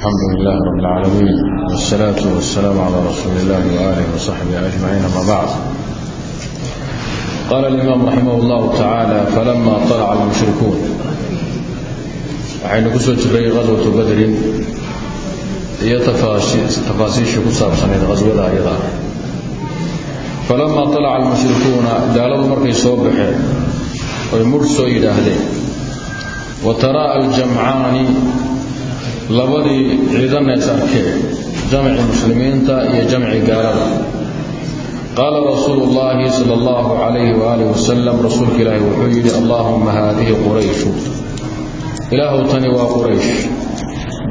الحمد لله رب العالمين والصلاة والسلام على رسول الله وآله وصحبه أجمعين أما بعد قال الإمام رحمه الله تعالى فلما طلع المشركون waxaynu ku soo jiray qaswatu badrin iyo tafaasiishii ku saabsanayd qaswada ayada falamaa طalaca almushrikuuna gaaladu markay soo baxeen oy mudh soo yidhaahdeen wa taraa'a aljamcaani labadii ciidanna is arkeen jamci muslimiinta iyo jamci gaalada. Qaala rasuulu llaahi sala allahu calayhi waaalih wasalam rasuulka ilaahi wuxuu yidhi allaahumma haadihi qurayshu ilaahuw tani waa quraysh.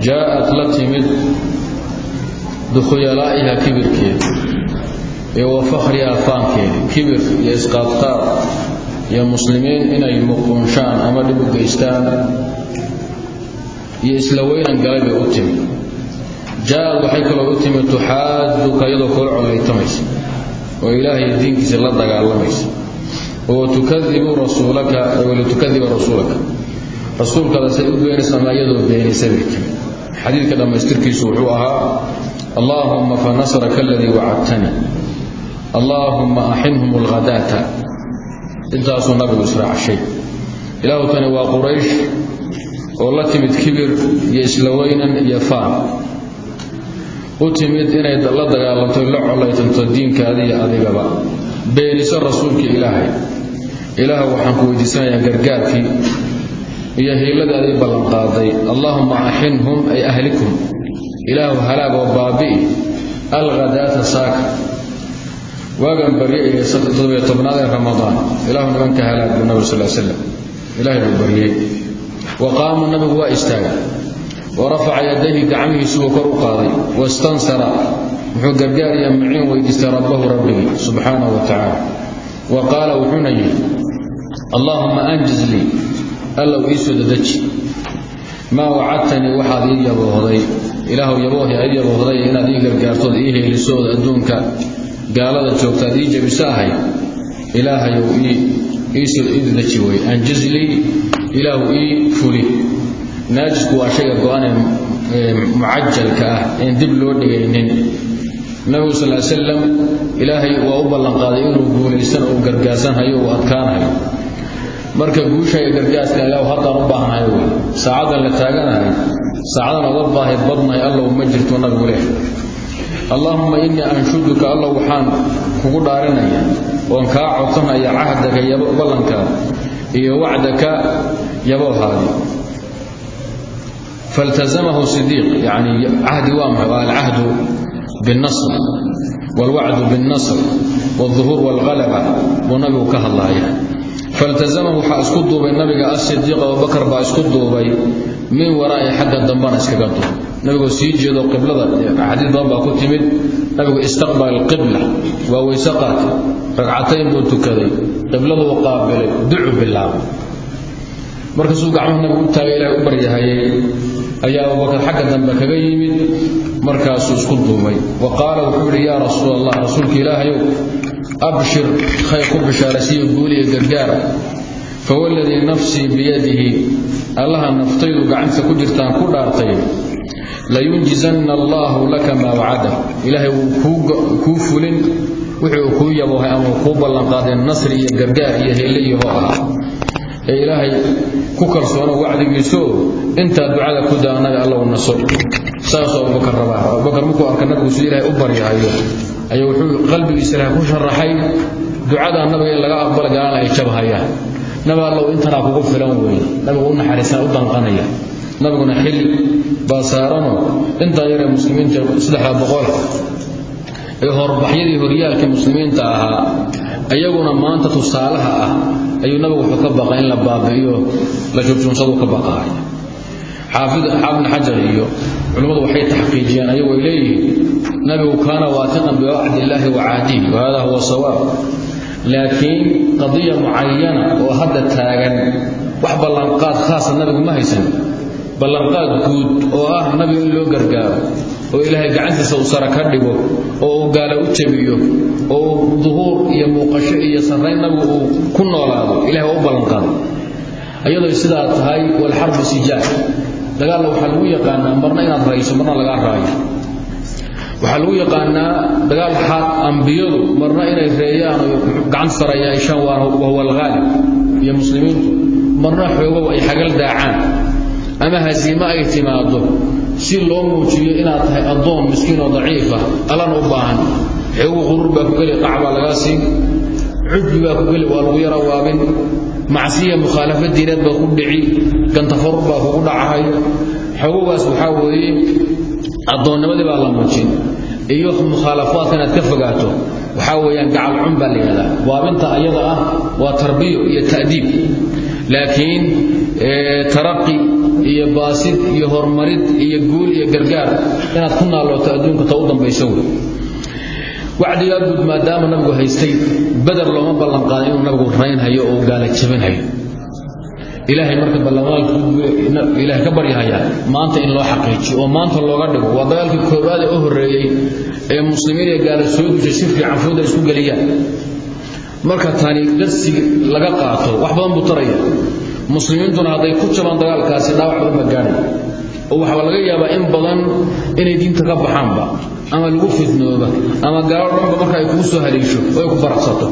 Jaa'at la timid bikhuyalaa'iha kibirkeeda iyo wa fakhriha faankeeda kibir iyo isqaabtaar iyo muslimiin inay muquunshaan ama dhib u geystaan iyo isla weynan galay bay u timid. Jaa'ad waxay kaloo u timid tuxaaduka iyadoo kula collaytamaysa oo ilaahay diinkiisa la dagaalamaysa oo tukadibu rasuulaka walitukadiba rasuulaka. Rasuulkaada say u beenaysa ama iyadoo beenaysa bay timid. Xadiidka dhammaystirkiisu wuxuu ahaa allaahumma fa nasraka aladii wacadtani allaahumma axinhum alghadaata. Intaasuu nabigu israacshay ilaahu tani waa quraysh oo la timid kibir iyo isla weynan iyo faan u timid inay la dagaalanto la collaytanto diinkaadi iyo adigaba. Beeniso rasuulka ilaahay. Ilaah waxaan ku weydiisanayaa gargaarkii iyo hiiladaadii ballanqaaday allaahumma axinhum ay ahlikum. Ilaahu halaag oo baabi'i alghadaata saaka. Waagan barye iyo toddobiyo tobnaad ee ramadaan. Ilaahu nimanka halaag buu nabi sal slam ilaahay buu baryey wa qaama nabigu waa istaagay. Wa rafaca yadayhi gacmihiisubuu kor u qaaday. Wastansara wuxuu gargaar iyo muciin weydiistay rabbahu rabbigii subxaanahu wa tacaala. Wa qaala wuxuuna yidhi allaahumma anjiz lii allow ii soo dedeji maa wacadtanii waxaad ii yaboohday. Ilaahu yaboohi ii yaboohday inaad ii gargaartood ii heelisood adduunka. Gaalada joogtaad ii jabiso ahay. Ilaahayow ii dedeji wey anjiz lii ilaahu ii fuli naajisku waa shayga go-anee mucajalka ah een dib loo dhigaynin. Nabigu sal l slam ilaahay waa u ballanqaaday inuu guulaysan oo gargaarsanhayo uu adkaanayo. Marka guusha iyo gargaaska ilaahu haddaan u baahnahay wey saacadan la taaganahay saacadan oga baahi badnahay allow ma jirto nabigu leh. Allaahumma innii anshuduka allow waxaan kugu dhaarinaya oon kaa codsanaya cahdaka ballankaada iyo wacdaka yaboohaadi faltazamahu sidiiq yani cahdi waa maxay waa alcahdu biاlnasr wاlwacdu biاlnasr wاlظuhuur wاlhalaba buu nabigu ka hadlaaya faltazamahu waxaa isku duubay nabiga asidiiq abubakar baa isku duubay min waraa'i xagga dambana iskaga duub nabigoo sii jeedo qiblada xadiis badan baa ku timid. Nabigu istaqbala alqibla waa weyse qaatay. Ragcatayn buu tukaday qibladuu qaabilay ducu bilaabay. Markaasuu gacmaha nabigu u taagay ilahay u baryahayay ayaa abubakar xagga dambe kaga yimid markaasuu isku duubay wa qaala wuxuu yidhi yaa rasuul allah rasuulka ilaahayow abshir khayr ku bishaarasiyo guuliya gargaar. Fawaladii nafsii biyadihi allaha naftaydu gacantiisa ku jirtaan ku dhaartay layunjizanna allaahu laka maa wacada. Ilaahay wuu kuu fulin wixii uu kuu yaboohay ama kuu ballanqaaday nasri iyo gargaar iyo heellayahoo ahaa. Ee ilaahay ku kalsoono wacdigiisoo intaa ducada ku daa annaga allow naso. Saasuu abubakar rabaa. Abubakar markuu arka nabigu si ilaahay u baryahayo ayaa wuxuu qalbigiisa ilahay ku sharaxay ducadaa nabiga in laga aqbala gaalana ay jabhayaan nabi allow intanaa kugu filan weeye nabigu u naxariisana u danqanaya. Nabiguna xil baa saaranoo intaa yaree muslimiinta saddexda boqola ee horbaxyadii horyaalkii muslimiinta ahaa iyaguna maanta tusaalaha ah ayuu nabigu wuxuu ka baqay in la baabi'iyo la jurjunsadu ka baqaaya xaafid xaafidna xajar iyo culimmadu waxay taxqiijiyeen ayagu ay leeyihiin nabigu kaana waatiqan biwacdi illaahi wa cahdihi wa hada huwa sawaab laakiin qadiya mucayana oo hadda taagan wax ballanqaad khaasa nabigu ma haysan. Ballanqaad guud oo ah nabigu in loo gargaaro oo ilaahay gacantiisa uu sara ka dhigo oo uu gaala u jabiyo oo uu duhuur iyo muuqasho iyo sarrayn nabigu uu ku noolaado ilahay waa u ballanqaaday. Ayadoo sidaa tahay walxarbu sijaal dagaalna waxaa lagu yaqaanaa marna inaad rayso marna lagaa raayo waxaa lagu yaqaanaa dagaal xaad ambiyadu marna inay reeyaan oo gacanta sara yeeshaan wahuwa iyo muslimiintu marna xoogow ay xagal daacaan. Ama hasiimo ay timaado si loo muujiyo inaad tahay addoon miskiin oo daciifa allana u baahan. Xoogu quruur baa ku geli qac baa lagaa siin. Cudbi baa ku geli waa lagu yara waabin. Macsiya mukhaalafo diineed baa ku dhici gantafarur baa kugu dhacahaya xoogogaas waxaa weeye addoonnimadii baa la muujin iyo mukhaalafaadka inaad ka fogaato waxaa weeyaan gacal cun baa la yidhahdaa. Waabinta ayada ah waa tarbiyo iyo ta'diib. Laakiin taraqi iyo baasid iyo horumarid iyo guul iyo gargaar inaad ku naalooto adduunka ta u dambaysa wey. Wacdigaa guud maadaama nabigu haystay beder looma ballanqaaday inuu nabigu raynhayo oo gaala jabinhayo ilaahay marka ballanqaadilaahay ka baryahayaa maanta in loo xaqiijiyo oo maanta looga dhigo. Waa dagaalkii koowaad ee u horreeyey ee muslimiin iyo gaala soo dushay si fiican fooda isku geliyaan marka tani darsi laga qaato wax badan buu taraya. Muslimiintuna hadday ku jabaan dagaalkaasi dhaawac badan baa gaadhay. Oo waxaa laga yaabaa in badan inay diinta ka baxaanba ama lagu fidnooba ama gaalo dhanba marka ay kugu soo haliisho oo ay ku baraqsato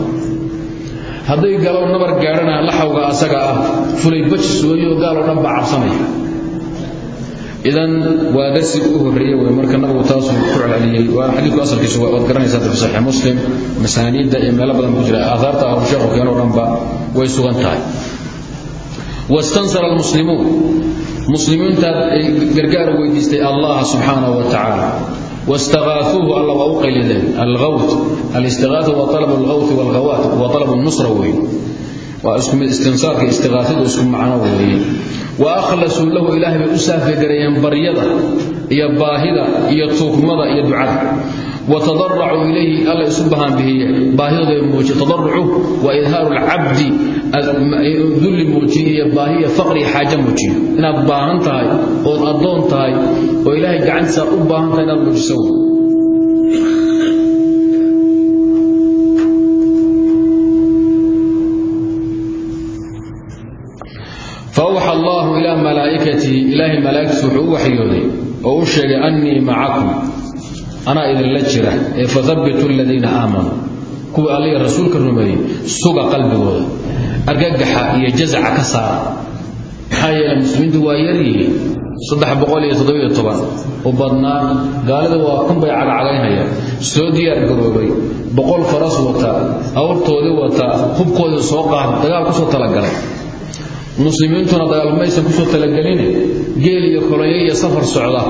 hadday galo nabar gaadhana laxawga asaga ah fulay bajis weeyo gaaloo dhan baa cabsanaya. Idan waa darsiga u horreeye wey marka nabigu taasuu ku celceliyey. Waa xadiidku asalkiisu waad garanaysaa fi saxiix muslim. Masaaniidda iyo meelo badan ku jira aahaarta ah sheekhu keenoo dhanba way sugan tahay. Wastansara almuslimuun. Muslimiintaad ay gargaar weydiistay allah subxaanahu wa tacaala wstaaauuhu alla waa u qaylideen alawt alistiaau wa alab lawti wlhawaat wa alab nusra wey istinsaarka istiqaaidu isku macno weeye wa akhlasuu lahu ilaahay bay u saafi gareeyeen baryada iyo baahida iyo tuugmada iyo ducada watadaracuu ilayhi alla isu bahaanbihiye baahidooda muujiye tadarucu waa idhaaru lcabdi dulli muujiye iyo baahiya faqri xaaja muujiyo inaad baahan tahay ood addoon tahay oo ilaahay gacantiisa aad u baahan tahay inaad muujiso fawxa allahu ilaa malaa'ikatihi ilaahay malaa'igtiisa wuxuu u waxyooday oo u sheegay annii macakum anaa idinla jira ee faabbituu ladiina aamanuu. Kuwa alla rasuulka rumeeyey suga qalbigooda argagaxa iyo jazaca ka saara maxaa yeele muslimiintu waa yaryihiin u badnaa gaalida waa kun bay cagacagaynhaya soo diyaargaroobay boqol faras wata awrtoodii wata hubkoodii soo qaada dagaal ku soo talagalay. Muslimiintuna dagaalmaysan ku soo talageline geel iyo koloyo iyo safar socda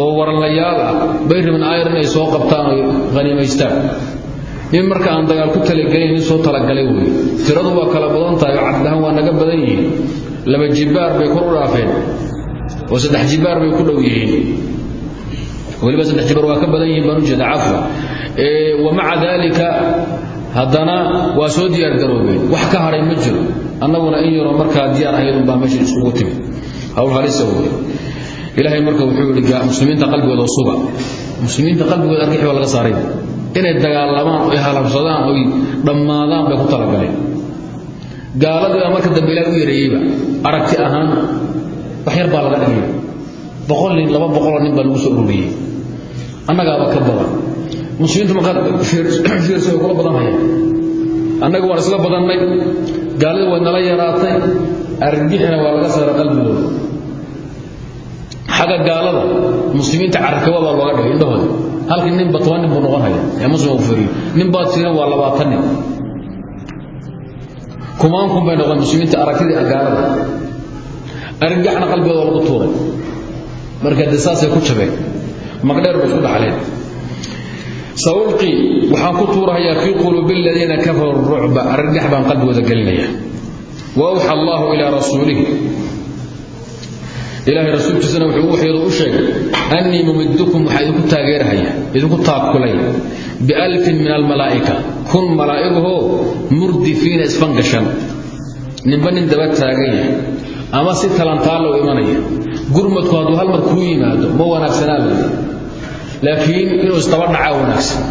oo waranlayaal ah. Bay rabin ayr inay soo qabtaan oo haniimaystaan in marka aan dagaal ku talagelin in soo talagalay wey tiradu waa kala badan tahay oo cabdahan waa naga badan yihiin. Laba jibaar bay kor u dhaafeen oo saddex jibaar bay ku dhow yihiin. Weliba saddex jibaar waa ka badan yihiin baan ujeeda cafwa. Wamaca daalika haddana waa soo diyaargaroobeen wax ka hadhay ma jiro. Annaguna in yaroo markaa diyaar ahayd unbaa meesha isugu timi hawl halisa wey ilaahay marka wuxuu yidhi muslimiinta qalbigooda suga muslimiinta qalbigooda argixi waa laga saaray inay dagaalamaan oy halabsadaan oy dhammaadaan bay ku talagaleen gaaladii baa marka dambe ilaah u yareeyeyba. Aragti ahaan wax baa laga dhigay. Boqol nin laba boqoloo nin baa lagu soo ururiyey. Annagaaba ka badan. Muslimiintu markaad way kula badan hayaan annaga waan isla badannay. Gaalida way nala yaraatay. Argixina waa laga saara qalbigooda xagga gaalada muslimiinta carabkaba baa looga dhigay indhahooda. Halkii ninba toban nin buu noqon ee muslim fariyo nin baad siiran waa labaatan nin. Kumaan kun bay noqon muslimiinta aragtidii ah gaalada. Ariggaxna qalbigooda lagu tuuray. Marka de saasay ku jabeen. Magdheer bay isku dhaxleen. Saulqii waxaan ku tuurahayaa fii quluubi aladiina kafaruu rucba. Ariggax baan qalbigooda gelinaya. Wa awxa allahu ilaa rasuulihi ilaahay rasuulkiisana wuxuu u waxyadu u sheegay annii mumiddukum waxaa idinku taageerahaya idinku taabkulay bialfin min almalaa'ika kun malaa'iguhoo murdifiina isfangashan ninba nin daba taagan yahay ama si talantaalla imanaya gurmadku hadduu halmar kuu yimaado ma wanaagsanaa laakiin inuu isdaba dhacaa wanaagsan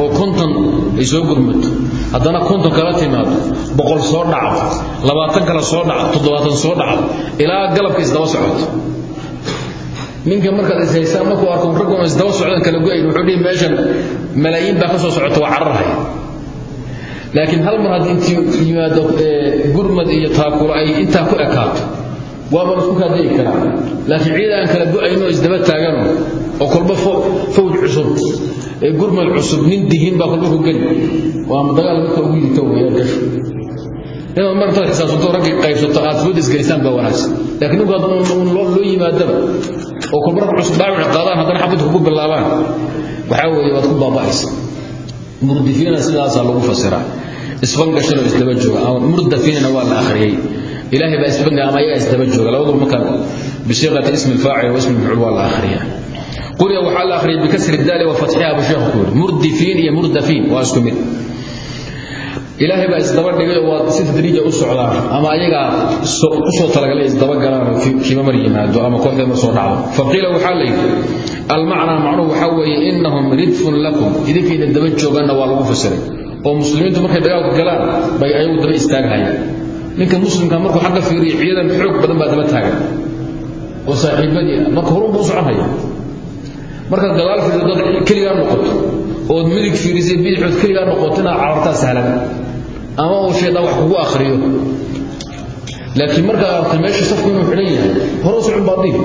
oo konton ay soo gurmato. Haddana konton kala timaado boqol soo dhacdo labaatan kale soo dhacdo toddobaatan soo dhacdo ilaa galabka isdaba socoto. Ninka markaad ishaysaan markuu arko raggoon isdaba socdaan kala go'ayn wuxuu dhihi meeshan malaayiin baa ka soo socota waa cararhaya laakiin hal mar haddii intii yimaado gurmad iyo taakulo ay intaa ku ekaato waaba lasku kaadegi karaa. Laakiin ciid aan kala go'ayno isdaba taagano oo kolba fawj cusub. Gurmad cusub nin dihin baa kolba ku geli. Waa dagaal midka ugu yidita weeyaan gasho inaad martaad xisaabsato raggii qaybsato aad food isgelisaan baa wanaagsan. Laakiin ninku hadduu loo yimaadaba oo kolba rag cusub dhaawic qaadaan haddana xabadka kugu bilaabaan. Waxaa weeye waad ku baaba'aysa. Murdifiina sidaasaa lagu fasiraa. Isbangashanoo isdaba jooga ama murdafiinina waa la akhriyey. Ilaahay baa isbanga ama ayagaa isdaba jooga. Labaduba markaa bisiiqati ismi alfaacil wa ismi almafcuul waa la akhriyaa quriya waxaa la akhriyay bikasri daali wa fatxiha buu sheekhu ku ilaahay baa isdaba dhigay oo waa si tadriija u socdaan ama ayagaa u soo talagalay isdaba galaan oo kiima mar yimaado ama kooxdee mar soo dhacdo. Faqiila waxaa la yidhi almacnaa macnuhu waxaa weeye innahum ridfun lakum. Idinkayna daba joogaanna waa lagu fasiray oo muslimiintu markay dagaalka galaan bay ayagu daba istaaghayaan ninka muslimka markuu xagga fiiriyo ciidan xoog badan baa daba taagan oo saaxiibadii marka horunba u soconhaya markaad gadaal fiiriso dad keligaa noqoto ood midig fiirisay bidixood keligaa noqoto inaad carartaa sahlan. Ama uu shaydaan wax kugu akhriyo. Laakiin markaad aragtay meesha safku inuu xidhan yahay hore u socon baad dhihi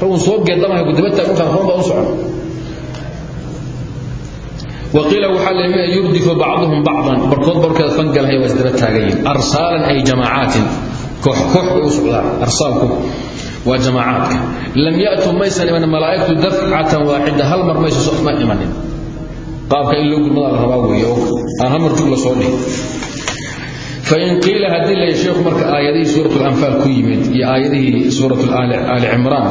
ragun soo geedamahay gudaba taag markaan horan baa u socon. Waqiila waxaa leeyahay yurdifu bacduhum bacdan. Barkood barkeed fangalhaya waa isdaba taagayiin arsaalan ay jamaacatin. Koox koox bay u socdaan arsaalku waa jamaacaadka. Lam ya'tuu maysan iman malaa'igtu dafcatan waaxida hal mar maysa ma imanin. Qaabka in loo gurmadaa la rabaa weeye oo aan hal mar jug la soo dhihin fain qiila haddii la sheekhu marka aayadihii suurat lanfaal ku yimid iyo aayadihii suurat aali cimraan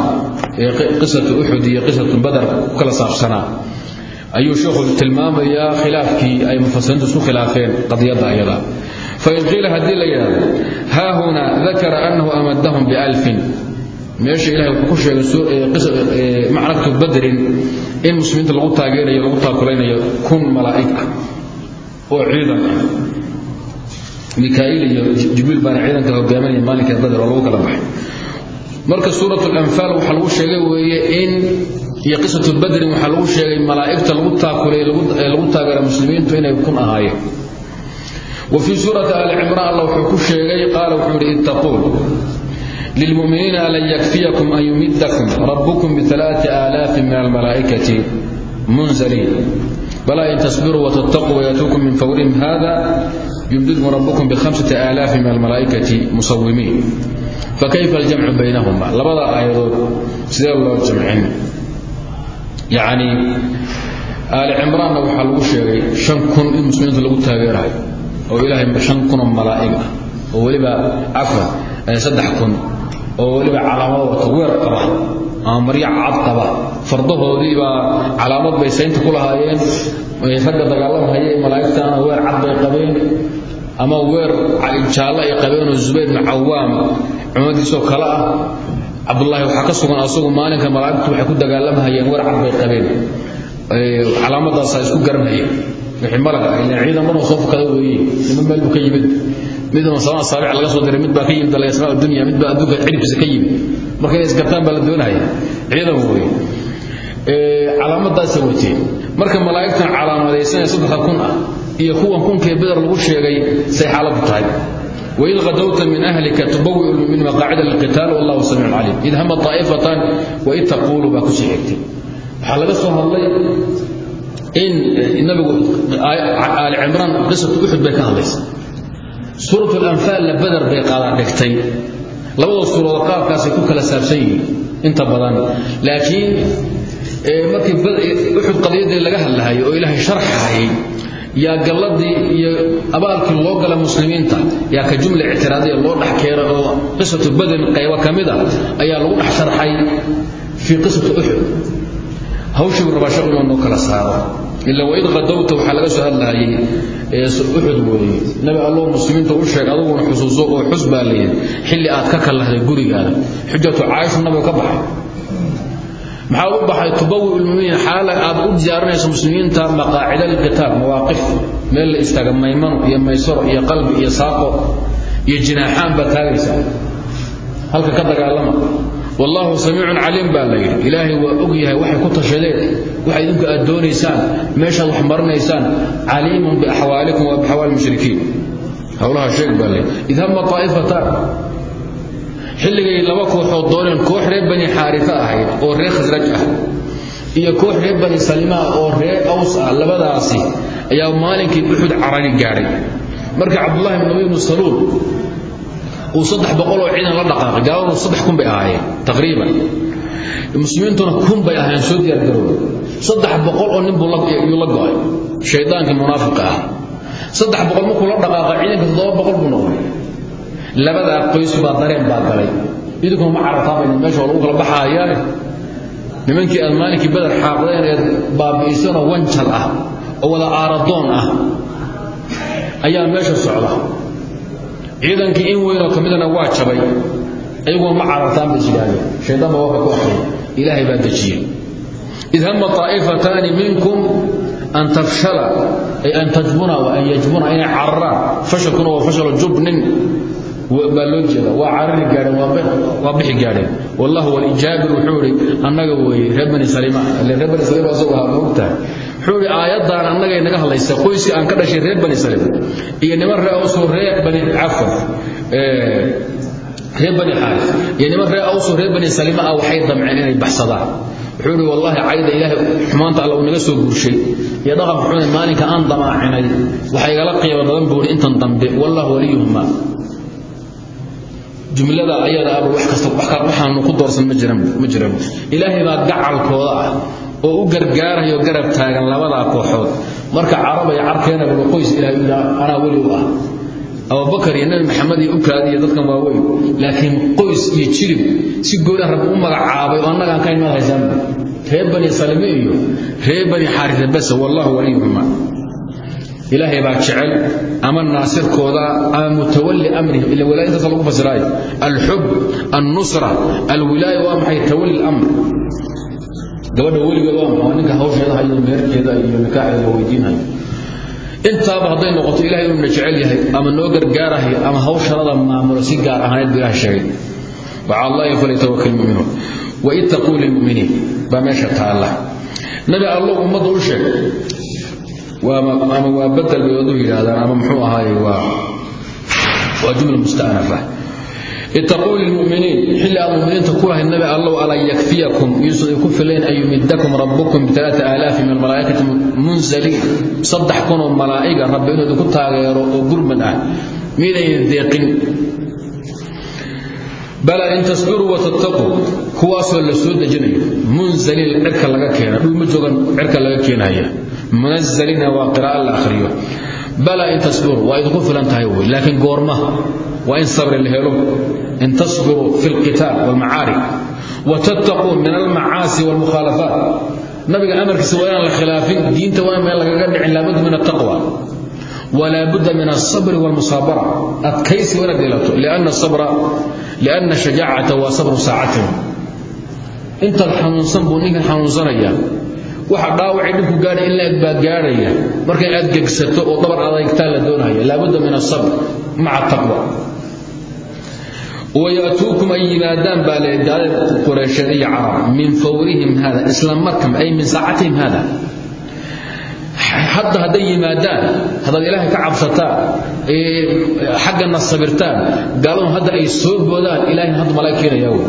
ee qisatu uxud iyo qisatu badar ku kala saabsanaa ayuu sheekhu tilmaamayaa khilaafkii ay mufasiriintu isku khilaafeen qadiyadda ayada. Fain qiila haddii la yidhahdo haa huna dakara annahu amadahum bialfin meesha ilahay wuxuu ku sheegay macrakatu badrin in muslimiinta lagu taageerayo lagu taakulaynayo kun malaa'ig ah oo ciidan ah. Mikaa'iil iyo jibriil baana ciidanka hogaaminaya maalinka badr oo lagu kala baxay. Marka suurat lanfaal waxaa lagu sheegay weeye in iyo qisatu badrin waxaa lagu sheegay malaa'igta lagu taakulay lagu taageera muslimiintu inay kun ahaayeen. Wa fii suurati aali cimraan allah wuxuu ku sheegay qaala wuxuu yidhi id lilmuminiina lan yakfiyakum an yumidakum rabbukum bialaai aalaafi min almalaa'ikati munzaliin balaa in tasbiruu watataquu wayaatuukum min fawrihim hada yumdidkum rabbukum bihamsati aalaafin min almalaa'ikati musawimiin fakayfa aljamcu baynahuma labada aayadood sidee loo jamcin yacnii aali cimraanna waxaa lagu sheegay shan kun in muslimiinta lagu taageerayo oo ilaahay shan kunoo malaa'ig ah oo weliba cafwan saddex kun oo weliba calaamado wata weer qaba ama marya cad qaba. Fardahoodii baa calaamad bay saynta ku lahaayeen ragga dagaalamhaya malaa'igtaana weer cad bay qabeen ama weer jaallo ay qabeen oo zubayr ibnu cawaam cumadiisoo kale ah. Cabdullaahi waxaa ka sugan asagu maalinka malaa'igtu waxay ku dagaalamhayeen weer cad bay qabeen. Calaamadaasaa isku garanhayeen wixii malaga ilaan ciidan dhan oo soo fakada weeye nima meel buu ka yimid midna samaa saabic laga soo diray mid baa ka yimid alasmaa dunya mid baa adduunka ciribkiisa ka yimid marka inay isgartaan baa la doonaya ciidan weeye calaamadaasa wateen marka malaa'igtan calaamadaysanee saddexa kun ah iyo kuwan kunkee beder lagu sheegay say xaaladu tahay وإذ غدوت من أهلك تبوئ المؤمنين مقاعد للقتال والله سميع عليم إذ هم طائفتان وإذ تقول باكسي حكتي حلقة سوها الله in nabigu aali cimraan qisatu uxud bay ka hadlaysa. Suurat lanfaal la badar bay qaadaan dhigtay. Labada suuradood qaabkaasay ku kala saabsan yihiin inta badan. Laakiin markii uxud qadiyaddii laga hadlahayo oo ilaahay sharxahayay yaa galladii iyo abaalkii loo gala muslimiinta yaa ka jumla ictiraadiya loo dhex keena oo qisatu badrin qaybo ka mid a ayaa lagu dhex sharxay fii qisati uxud hawshii rabaa shaqu inuu noo kala saaro. Ila waid qadowta waxaa laga soo hadlahayay uxud weeye. Nabi allow muslimiinta u sheeg aduguna xusuuso oo xus baa xilli aad ka kallahday gurigaada. Xujatu caaishu nabiga ka baxay. Maxaa u baxay? Tubawi lmuminiin xaala aad u diyaarinayso muslimiinta maqaacida lilqitaal mawaaqif meel la istaaga maymano iyo maysaro iyo qalbi iyo saaqo iyo jinaaxaan baad taagaysaa. Halka ka dagaalama wallaahu samiicun caliim baa la yidhi. Ilaahay waa og yahay waxay ku tashadeen waxa idinku aad doonaysaan meeshaad wax marinaysaan caliimun biaxwaalikum wa biaxwaali mushrikiin. Howlaha sheeg baa la yidhi. Id hama aa'ifataan xilligay laba kooxood dooneen koox reer bani xaarifa ahayd oo reer khasraj ah iyo koox reer bani salimaa oo reer aws ah labadaasi ayaa maalinkii uxud carari gaadhay marka cabdullahi bn bnu saluul uu saddex boqoloo ciidan la dhaqaaqay gaaladu saddex kun bay ahaayeen taqriiban. Muslimiintuna kun bay ahaayeen soo diyaargaroway saddex boqol oo nin buu yuu la go'ay. Shaydaankii munaafiqa ah. Saddex boqol markuu la dhaqaaqay ciidanka toddoba boqol buu noqday. Labadaa qoys baa dareen baa galay. Idinkuna ma carartaabayna meesha lagu kala baxaayaane nimankii aad maalinkii beder xaaqdeen eed baabi'isanoo wanjal ah oo wada aaradoon ah ayaa meesha socda ciidankii in weynoo ka midana waa jabay ayaguna ma carartaan bay isyidhaahdeen shaydaan baa waxa ku akhriyay ilaahay baa dejiyey. Id hama taa'ifataani minkum an tafshala ay an tajbuna wa yajbuna inay cararaan. Fashalkuna waa fashalo jubnin baa loo jeeda. Waa carari gaadheen waa bixi gaadheen. Wallahu walijaabir wuxuu idhi annaga weeye reer bani salima ile reer bani salima isagu ahaa ma ogtahay wuxuu idhi aayaddan annagay naga hadlaysa qoyskii aan ka dhashay reer bani salim iyo niman ree awsoo reer bani cafan reer bani xaaris. Iyo niman ree awsoo reer bani salima ah waxay damceen inay baxsadaan. Wuxuu idhi cayda ilaahay xumaanta alla uu naga soo guurshay. Iyo dhaqanka xune maalinka aan damaacinay waxa igala qiimo badan buu idhi intan dambe wallahu waliyuhuma. Jumlada ayada aba wax kasta waxaanu ku doorsan ma jiran ma jiran. Ilaahay baa gacalkooda ah oo u gargaarayo garab taagan labadaa kooxood. Marka carabay carkeena buu qoys ilaahay ila anaa weli u ah. Abubakar iyo nabi maxamed iyo ukaadi iyo dadkan waa weyn laakiin qoys iyo jilib si gooni rabbi u magacaabay oo annagaan ka imaad haysaan reer bani salime iyo reer bani xaarisa bas wallahu waliyuhuma. Ilaahay baa jecel ama naasirkooda ama mutawalli amrihim ila wilaaya intaas lagu fasiraayo. Alxub alnusra alwilaaya waa maxay tawalli amr gabadha weligeed waa maxaa ninka hawsheeda hayo meherkeeda iyo nikaaxeeda weydiinayo. Intaaba hadday noqoto ilahay inuu na yahay ama noo gargaarahayo ama hawshanada maamulo si gaar ahaaneed buu ilaah sheegay. Wacala allahi falyatawakal muminuun waitaquu lilmuminiin. Baa meesha taalla. Nabi allow ummadda u sheeg ama waa badel bay wadu yidhaahdaan ama muxuu ahaaye waa waa jumla musta'nafa ittaquu lilmuminiin. Xilli aad muminiinta ku lahayd nabi allow alaa yakfiyakum. Yuusan idinku filayn an yumidakum rabbukum bialaaa aalaafi min almalaa'ikati munzaliin. Saddex kunoo malaa'iga rabbi inuu idinku taageero oo gurmad ah. Miidayna deeqin bala in tasbiruu watattaquu kuwaasoo la soo dejinayo. Munzaliin cirka laga keena. Dhul ma joogan cirka laga keenaya munazalina waa qira'a la akhriyo. Bala in tasbiruu waa idinku filan tahay wey. Laakiin goorma waa in sabri la helo. In tasbiruu fi lqitaal wاlmacaari watattaquu min almacaasi wاlmukhaalafaat nabiga amarkiisa waa inaan la khilaafin diinta waa in meel lagaga dhicin laabudda min ataqwa wlaa budda min asabr wlmusaabara adkaysi waa inaad yeelato lianna shajaacata waa sabru saacatihim. Intaad xanuunsan buu ninkan xanuunsanaya waxa dhaawacay dhibku gaadhay in la eg baa gaadhaya. Markay aad gegsato oo dabar wayatuukum ay yimaadaan baa le gaada qureysheed iyo carab min fawrihim haada isla markam ay min saacatihim haada hadda hadday yimaadaan haddaad ilaahay ka cabsataan xaggana sabirtaan gaaladu hadda ay soo boodaan ilahay hadda malaa keenaya w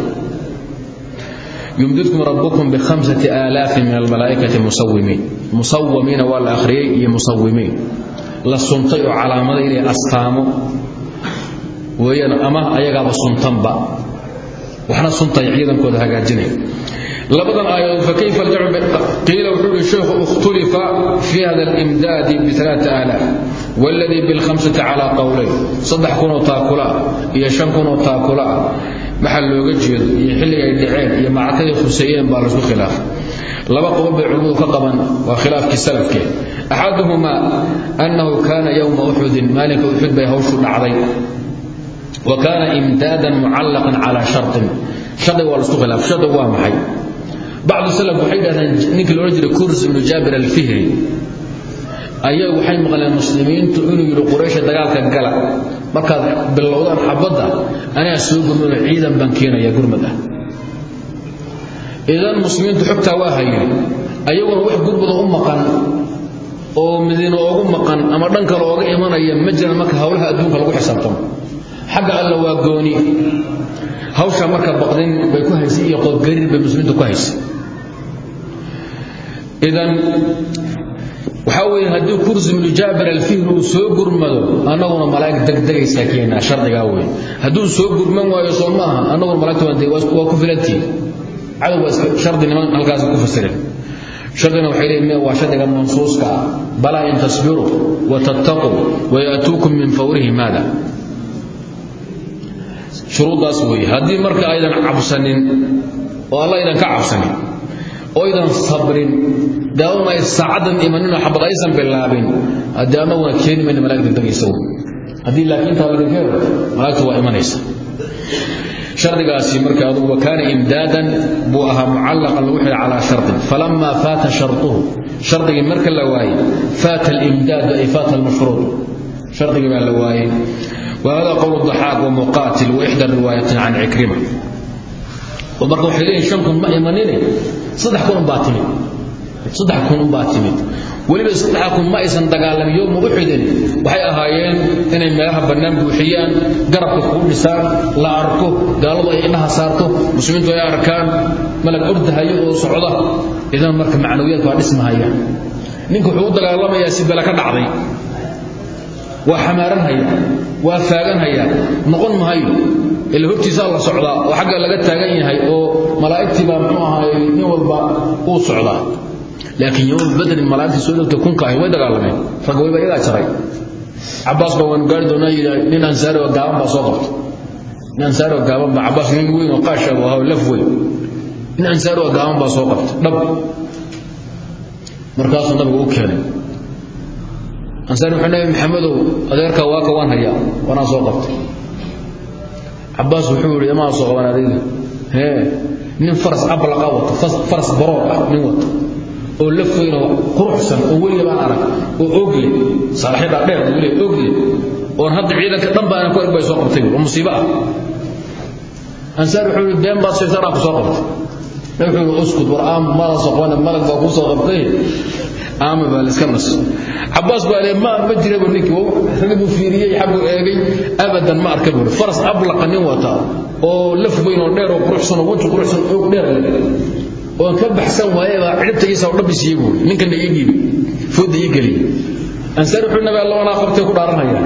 yumdidkum rabbukum bihamsati aalaafin min almalaa'ikati musawimiin musawimiina waa la weeyaan ama ayagaaba suntanba. Waxna suntay ciidankooda hagaajinaya labadan aayadood fakayfa qiila wuxuu yihi sheekhu ikhtulifa fi hada alimdaadi bialaata aalaaf waladii bilkhamsati calaa qowlayn saddex kunoo taakula iyo shan kunoo taakula. Maxaa looga jeedo? Iyo xilliga ay dhaceen iyo macrakadii khuseeyeen baa la isku khilaafay laba qobob bay culimmadu ka qaban waa khilaafkii salafkee axaduhumaa annahu kaana yowma uxudin maalinka uxud bay hawshu dhacday wa kaana imdaadan mucallaqan calaa shartin. Shardiga waa la isku khilaaf. Shardigu waa maxay? Bacdu salaf waxay dhahdeen ninkii loodhan jiray kurs waxay maqleen muslimiintu inuu yidhi quraysha dagaalka gala. Markaad bilowdaan xabadda anaa soo gurmado ciidan baan keenaya idan muslimiintu xogtaa waa hayeen ayaguna wax gurmada u maqan oo madiino oogu maqan ama dhan kale ooga imanaya ma jiran marka howlaha adduunka lagu xisaabtamo xagga alla waa gooni. Hawshaa marka baqdin bay ku haysay iyo qoobgariir bay muslimiintu ku haysay idan waxaa weeye haddii ibnu jaabir alfihri uu soo gurmado annaguna malaa'ig degdegaysaa keenaa shardigaa wey hadduu soo gurman waayo soo ma annaguna malaigta waa ku filantihi cadow waa shardi niman halkaas ku fasireen. Shardina waxay leeyihiin waa shardiga mansuuska ah. Balaa in tasbiruu wa tattaquu min fawrihi maada shuruuddaas weeye. Haddii marka aydan cabsanin oo alla aydan ka cabsanin oydan sabrin daawama ay saacaddan imaninoo xabad aysan bilaabin haddii annaguna keeni mayna malaa'ig degdegaysa haddii laakiin intaa laydinka helo malaa'igtu waa imanaysa. Shardigaasi marka adugu wakaana imdaadan buu ahaa mucallaqan lagu xidha calaa shardin. Falamaa faata sharduhu. Shardigii marka la waayey faata alimdaadu ay faata almashruud. Shardigii baa la waayey whada qowl daxaaq wamuqaatil waxda riwaayatan can cikrima oo marka waxay leeyihiin shan kun ma imanine saddex kun unbaa timid saddex kun unbaa timid weliba saddexa kun ma aysan dagaalamin yowma uxudin waxay ahaayeen inay meelaha bannaan buuxiyaan garabka kuu dhisaan la arko gaaladu ay indhaha saarto muslimiintu ay arkaan malag ordahayo oo socda idan marka macnawiyaadku waa dhismahayaan ninka wuxuu u dagaalamayaa si bele waa xamaaranhaya waa faaganhaya noqon mahayo ila hortiisaa la socdaa oo xagga laga taagan yahay oo malaa'igtii baa muxuu ahaay nin walba uu socdaa laakiin yowm badrin malaa'igtii soo dhogtay kunka ahi way dagaalameen. Ragga wayba iyagaa jaray. Cabbaas baa waanu gaari doonaa yidhi nin ansaari oo gaaban baa soo qabtay. Nin ansaari oo gaaban baa cabbaas nin weyn oo qaasha buu ahaa laf weyn. Nin ansaari oo gaaban baa soo qabtay. Dhab. Markaasuu nabigu u keenay ansaari wuxuu nabi maxamedow adeerka waa ka waan hayaa waanaa soo qabtay. Cabbaas wuxuu yidhi imaa soo qaban adiga. Hee nin faras ablaqa wata faras baroor ah nin wata oo laf weyn oo quruxsan oo weliga baan arag oo ogle saaxiibaa dheer weli ogle oon hadda ciidanka dhan baan ku erbay soo qabtay oo musiibo ah. Ansaar wuxuu yidhi been baad sheegtay anaa ku soo qabtay. Wuxuu yidhi uskud war aam maada soo qaban malag baa kuu soo qabtay aama baa liska nas cabbaas baa lee ma ma jiraba ninkii ragibuu fiiriyey xagguu eegay abadan ma arka buuri faras ablaqa nin wata oo laf weyn oo dheer oo quruxsan oo weji quruxsan oog dheer leh. Oon ka baxsan waaye baa cidhibtagiisa oo dhabbi siiyey buuri ninkana ii dhiibi fooda ii geliy ansaar wuxuu nabi alla wanaa qabtay ku dhaaranaya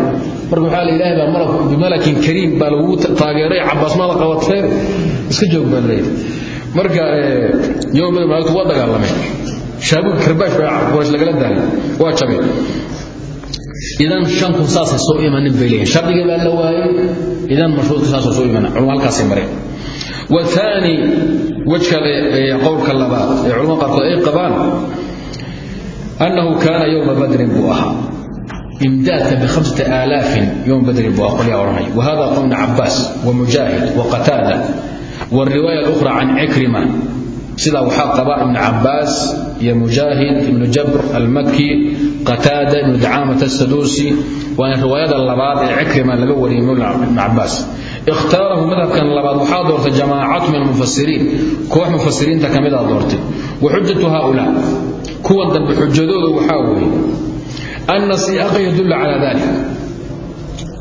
marka waxaa la ilaahay baa malak bimalakin kariim baa lagugu taageeray cabbaas maada qabatee iska joog baa leeyahay marka yowm badr malaagtu waa dagaalameen aabukrbaahragala daay waa abeen idan anku saasa soo imanin bay leeyihiin baa la waayay idan mashruudka saasoo soo imanin culama halkaasay mareen. Waaani wejkale qowlka labaad ee culamada qaarkood ay qabaan annahu kaana yowma badrin buu ahaa. Imdaadka bihamsati aalaafin yowma badrin buu aha qolyaa odhanay wahada qowna cabaas wamujaahid waqataada wariwaaya alkhra can cikrima sida waxaa qaba ibn cabaas iyo mujaahid ibnu jabr almaki qataada ibnu dacaamata asaduusi waana riwaayada labaad ee cikrima laga wariyay mawla cabaas ikhtaarahu madhabkan labaad waxaa doortay jamaacatu min almufasiriin koox mufasiriinta ka midaa ah doortay. Wa haaulaa. Kuwan dambe xujadooda waxaa weeye. Anna siiaqa yadullu calaa dalik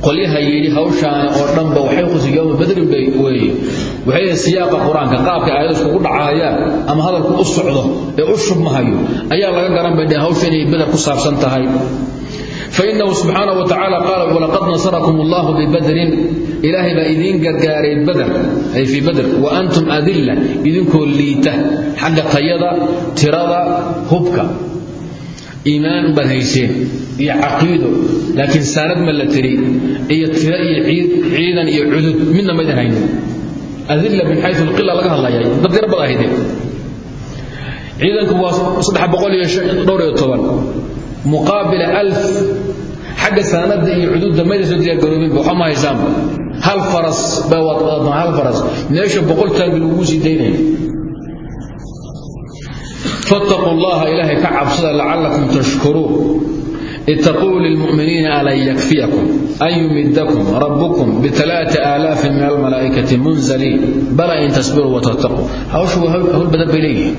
qolyaha yidhi hawshaani oo dhanba waxay qusiyowma badrin bay weeye waxay yihiin siyaaqa qur'aanka qaabka aayado iskugu dhacahayaan ama hadalku u socdo ee u shubmahayo ayaa laga garan bay dhehen hawsha inay ku saabsan tahay. Fainahu subxaana wa tacaala qaala walaqad nasarakum allahu bibadrin. Ilaahay baa idiin gargaaray badr ay fii badr wa antum adilla idinkoo liita xagga tayada tirada hubka. Iimaan baad hayseen iyo caqiido laakiin saanad ma la tiri iyo tiro iyo ciidan adilla min xayu lqila laga hadlaya dad yar baad ahayde ciidanku waa muqaabila alf xagga saanada iyo cuduudda mayda soo diyaargaroobinba waxba ma hal faras baa waad hal faras meesha boqol taangi lagugu sii daynaya fattaquu allaha ilaahay ka cabsada lacallakum tashkuruun itaquu lilmu'miniina alan yakfiyakum an yumidakum rabbukum bialaati aalaafin min almalaa'ikati munzaliin bala in tasbiruu watattaquu hawshu hawl badan bay leeyihiin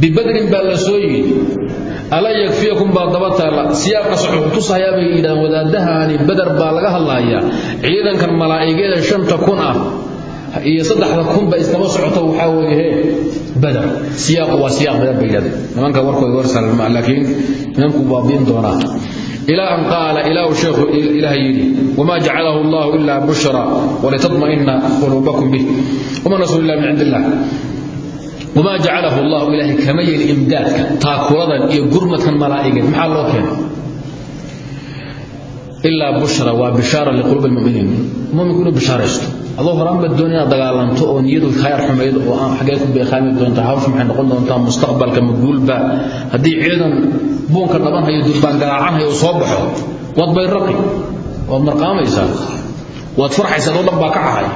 bibadrin baa la soo yidhi alan yakfiyakum baa daba taalla siyaaqa saxuux tusahayaa bay yidhahdeen wadaadahani badar baa laga hadlayaa ciidankan malaa'igada shanta kun ah iyo saddexda kunba iskama socoto waxaa weeye he badar siyaaqu waa siyaaq badar bay yidhahdeen. Nimanka warkooda war salma laakiin nimanku baabiin doonaa. Ilaa an qaala ilaa uu sheekhu ilaah yidhi wamaa jacalahu allahu ila bushra walitadma'ina quluubakum bih wama nasru illa min cindi illah wamaa jacalahu allahu ilaahay kama yeeli imdaadka taakuladan iyo gurmadkan malaa'igeed maxaa loo keenay ilaa bushra waa bishaara liquluubi lmuminiin muminku inuu bishaaraysto. Adoo horaanba doon inaad dagaalanto oo niyadu khayr xumayd oo aan xaggee ku beeqaami doonta hawsha maxay noqon doontaa mustaqbalka maguulba haddii ciidan buunka dhabanhayo durbaan garaacanhayo soo baxo waad bayraqi waad marqaamaysaa waad farxaysaa adoo dhan baa ka cahay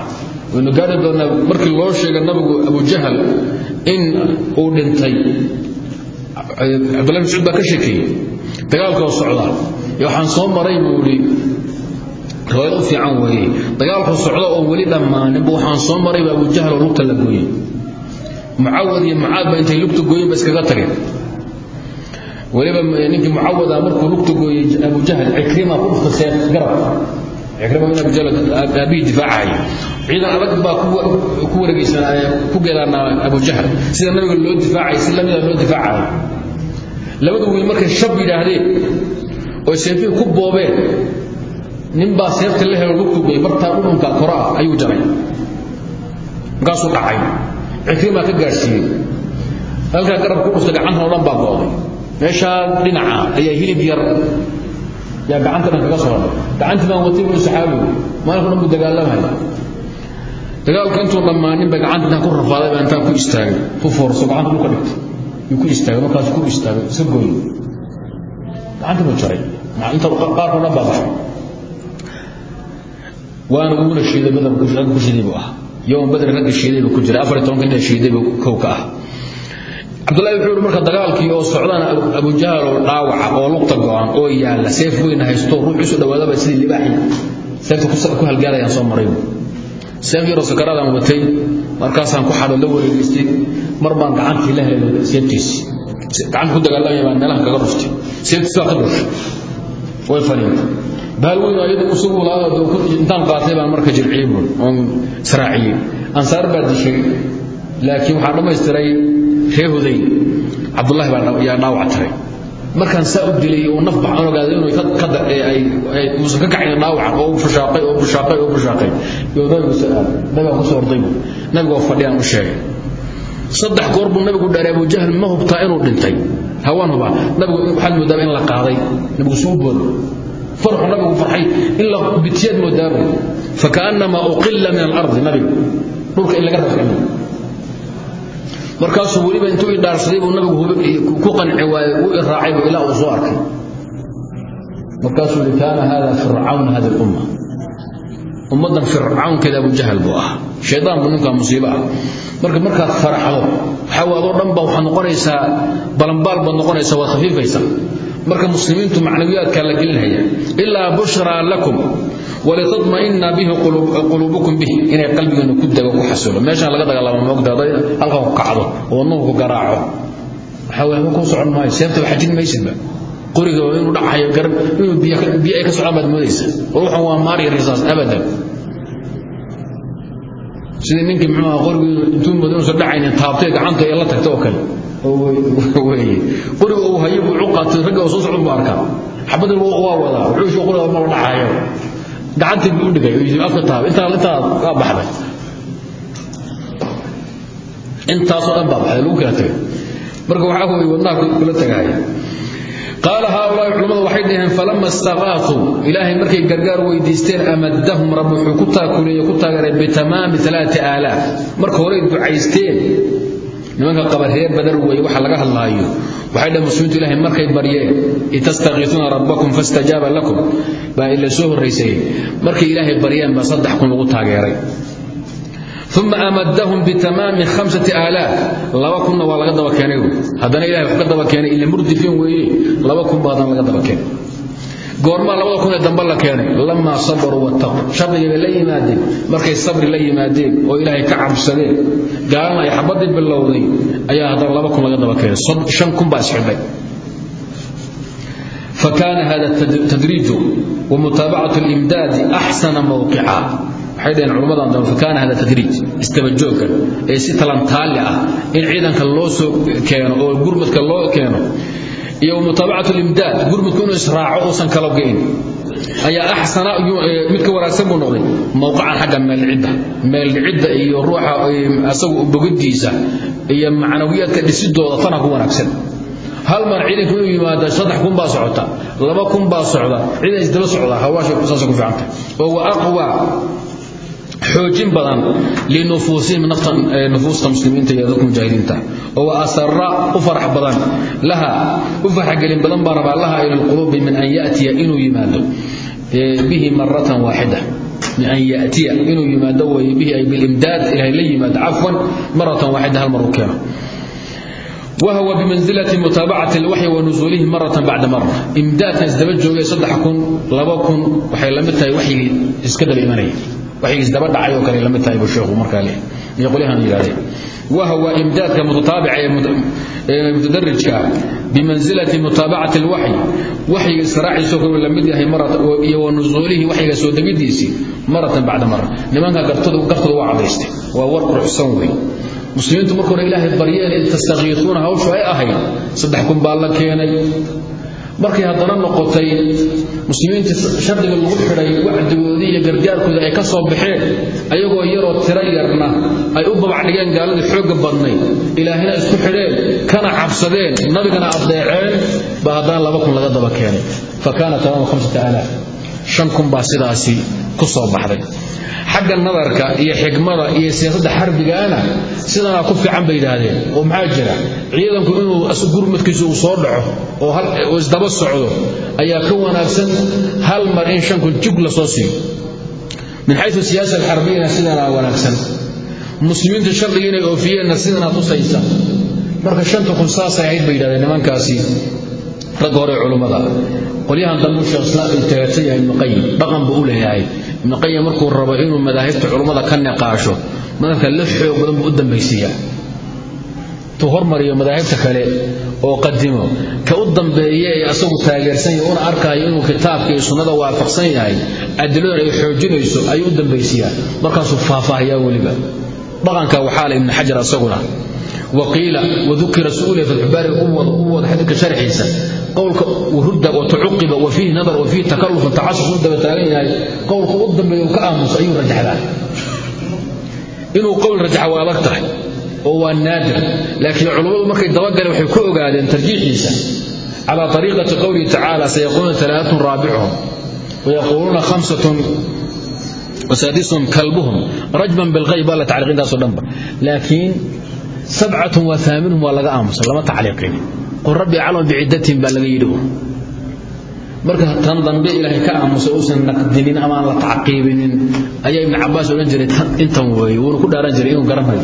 waynu gaari doonaa markii loo sheegay nabigu abujahal in uu dhintay. Cabdullahi mascuud baa ka sheekeeyey dagaalkoo socda waxaan soo maray buu idhi riwaayad u fiican weeye. Dagaalku socdo oo weli dhammaaninba waxaan soo marayba abujahal oo lugta la gooyey. Mucawad iyo mucaadba intay lugta gooyeen ba iskaga tageen. Weliba ninkii mucawada markuu lugta gooyey abujahal cikrima ku dhufta seef garab. Cikrima in abujahal aabihii difaacaya ciidan adag baa ku wareegaysan ku geedaana abujahal sida nabiga loo difaacay si lamida loo difaacaya labada wiil markay shab yidhaahdeen oo seefihii ku boobeen. Ninbaa seefta la helo lugtu goy bartaa dhudhunka kora ah ayuu jaray. Markaasuu dhacay. Cikrimaa ka gaadhsiiyey halkaa garab ku dhuftay gacantan o dhan baa go'day meeshaa dhinaca ayaa hilib yar. Yaa gacanta dhan kaga soo hadhay gacantii baan watay buu saxaabigu maalinku dhan buu dagaalamaya dagaalka intuu dhammaanin bay gacanta intaan ku rafaaday baa intaan ku istaagay. Ku foorso gacanta dhulka dhigtay. Yuu ku istaagay markaas ku istaagay iska gooyey gacanta buu jaray inta qaarkoo dhan baa baxay waana uguna shiiday badar rag ku shiday buu ah yowm ragga shiiday ku jira. Afar tobanka nin shiiday ka ah cabdullahi wuxuu yidhi dagaalkii oo socdana abujahal oo dhaawaca oo lugta go'an oo yaalla seef weyn haysto ruux isu dhowaadaba sidii libaaxi. Seefta ku halgaalayaan soo maray seef yaroo sakaraadaan watay markaasaan ku xadho la wareegaystay mar baan gacantii la helay seeftiisii gacanta ku dagaalamaya baan meelahan kaga dhuftay seeftiisi ka dhushay way faniintay bahal weyn ayadu isagu intaan qaatay baan marka jirciyey buun oon israaciyey. Ansaar baa dishay laakiin waxaa dhammaystiray ree huday cabdullahi baa yaa dhaawac tiray markaan saa u dilay oo naf baxaan ogaaday inuu muusan ka kacayn dhaawacan oo bushaaqay oo bushaaqay oo bushaaqay iyo nabigu nabiga ku soo orday nabigoo fadhiyaan u sheegay. Saddex goor buu nabigu dharay abujahal ma hubtaa inuu dhintay hawaan hubaa nabigu waxaad moodaaba in la qaaday. Nabigu suu boodo farxu nabigu farxay. In la bitiyaad moodaaba fakaannamaa uqilla min alardi nabigu. Dhulka in laga rafciyo markaasuu weliba intuu i dhaarsaday buu nabigu ku qanci waaye u iraacay buu ilaa uu soo arkay. Markaasuu yidhi kaana hada fircawn hadi lumma. Ummaddan fircawnkeeda abu jahal buu ah shaydaan buu ninkaa musiibo ah. Marka markaad faraxdo waxaa adoo dhan baa waxaad noqonaysaa balambaal baad noqonaysaa waad khafiifaysaa. Marka muslimiintu macnawiyaadkaa la gelinhaya ilaa bushraa lakum walitadma'ina bihi quluubukum bih inay qalbigeenu ku dego ku xasilo meeshaan laga dagaalamo moogta hadday halkan ku kacdo oo wadnuhu ku garaaco. Waxaa weye ku socon maayo seeftaba xajin maysidba qoriga inuu dhacayo inuu biyo ka socdaan baad moodaysa war waxan waa maar iyo risaas abadan sidii ninkii muxuu ahaa qorigu intuu moodo inuusan dhacaynin taabtay gacanta ee la tagta oo kale? Qoriga uu hayo buu cuqaatay ragga oo soo socon buu arkaa. Xabadin waa wadaa. Wuxuu qoriga ma la dhacayo gacantii buu u dhigay afka taab intaa intaa waa baxday. Intaasoo dhan baa baxday lagu kala tagay. Marka waxaa weeye wadnaha kula tagaaya qaala haaulaai culammadu waxay dhaheen falama istaqaatuu ilaahay markay gargaar weydiisteen amadahum rabbi wuxuu ku taakuleeye ku taageeray bitamaami alaati aalaaf. Marka horey ducaysteen nimanka qaba reer badar weeye waxa laga hadlaayo. Waxay dhaheen muslimiintu ilaahay markay baryeen itastakiisuuna rabbakum fastajaaba lakum. Baa ila soo horraysayey markay ilaahay baryeen baa lagu taageeray uma amadahum bitamaami hamsati aalaaf laba kunna waa laga daba keenay haddana ilahay wax ka daba keenay ila murdifiin weeye laba kun ba haddana laga daba keenay goormaa labada kun ee dambe la keenay lamaa sabaruu wattaquu shardigii bay la yimaadeen markay sabri la yimaadeen oo ilaahay ka cabsadeen gaalana ay xabadii bilowday ayaa haddana laba kun laga daba keenay shan kun baa isxidhay fa waxay dhaheen culimmadan dambe fakaana hada tadriij istabajooga ee si talantaali ah in ciidanka loo soo keeno oo gurmudka loo keeno iyo mutaabacatu limdaad gurmudku inuu israaco uusan kala go'in ayaa axsana mid ka buu noqday mowqacan xagga meelcidda meelcidda iyo ruuxa asagu bogadiisa iyo macnawiyaadka dhisidooda tana ku wanaagsan. Hal mar ciidanku inuu yimaada saddex kun baa socota laba kun baa socda ciidan isdaba socda hawaasha saasa ku fiicanta oo wa aqwa xoojin badan linufuusihim nufuusta muslimiinta iyo dadka mujaahidiinta oo wa asara u farax badan laha u farxgelin badan baa rabaa laha ila lquluubi min an yatiya inuu yimaado bihi maratan waaxida min an yatiya inuu yimaado weye bihi ay bilimdaad ilahay la yimaado cafwan maratan waaxida hal mar u keeno وهو بمنزلة متابعة الوحي ونزوله مرة بعد مرة إمداد إسدبا جوغي صدح كن waisdaba dhacay oo kale lama tahay bu sheekhu markaa leh iyo qolyahan yidhahdeen wahwa imdaadka mutataabica ee mutadarijka bimansilati mutaabacati alwaxyi waxyiga israaciisoo kale la mid yahay iyo wa nusuulihi waxyiga soo degidiisii maratan bacda mara nimanka gartooda waa caddaystay. Waa war quruxsan wey muslimiintu marka hore ilaahay baryeen inta sakiiuuna hawshu ay baa la keenay markay haddana noqotay muslimiinta shardiga lagu xidhay wacdigoodii iyo gargaarkooda ay ka soo baxeen ayagoo yaroo tiro yarna ay u babacdhigeen gaaladii xoogga badnay ilaahina isku xidheen kana cabsadeen nabigana addeeceen baa haddana laba kun laga daba keenay. Fa kaana tamaama hamsata alaaf shan kun baa sidaasi ku soo baxday xagga nadarka iyo xikmada iyo siyaasadda xarbigaana sidanaa ku fiican bay yidhaahdeen oo maxaa jira? Ciidanku inuu gurmadkiisu uu soo dhaco oo isdaba socdo ayaa ka wanaagsan hal mar in shan kun jug la soo siiyo. Min xayu siyaasa alxarbiyana sidanaa wanaagsan. Muslimiinta shardiga inay oofiyeenna sidanaa tusaysa marka shanta kun saasay ahayd bay yidhahdeen nimankaasi ragga hore culummada qolyahan dambe sheekh islaam uu yahay ibnu qayim dhaqan buu u leeyahay ibnu qayim markuu rabo inuu madaahibta culummada ka niqaasho madhabka la xoog badan buu u dambaysiiyaa tuu hormariyo madaahibta kale oo qadimo ka u dambeeye ee asagu taageersan yahay una arkaayo inuu kitaabka iyo sunnada waafaqsan yahay adiladan ay xoojinayso ayuu u dambaysiiyaa. Markaasuu faahfaahiyaa weliba. Dhaqanka waxaa le ibnu xajar asaguna waqiila wadukira su'uliya fatxubaari u wada xadiidka sharxiisa. Qowlka wrudda watacuqiba wa fiihi nadar wa fiihi takallufun tacasuf uu daba taagan yahay qowlka u dambeeya uu ka aamuso ayuu rajaxdaa inuu qowl rajaxa waa adag tahay oo waa naadir laakiin culummadu markay dabagaleen waxay ku ogaadeen tarjiixiisa. Calaa ariiqati qowlihi tacaala sayaquuluuna alaaatun raabicuhum wayaquuluuna khamsatun wasaadisuhum kalbuhum rajman bilqayb baa la tacliiqintaasoo dhanba laakiin sabcatun wa aaminhum waa laga aamusa lama tacliiqin. Qul rabbi aclam biciddatihim baa laga yidhi marka tan dambe ilaahay ka aamusay uusan naqdinin ama aan la tacqiibinin ayaa ibnu cabaas odhan jiray intan weeye wuuna ku dhaaran jiray inuu garanayo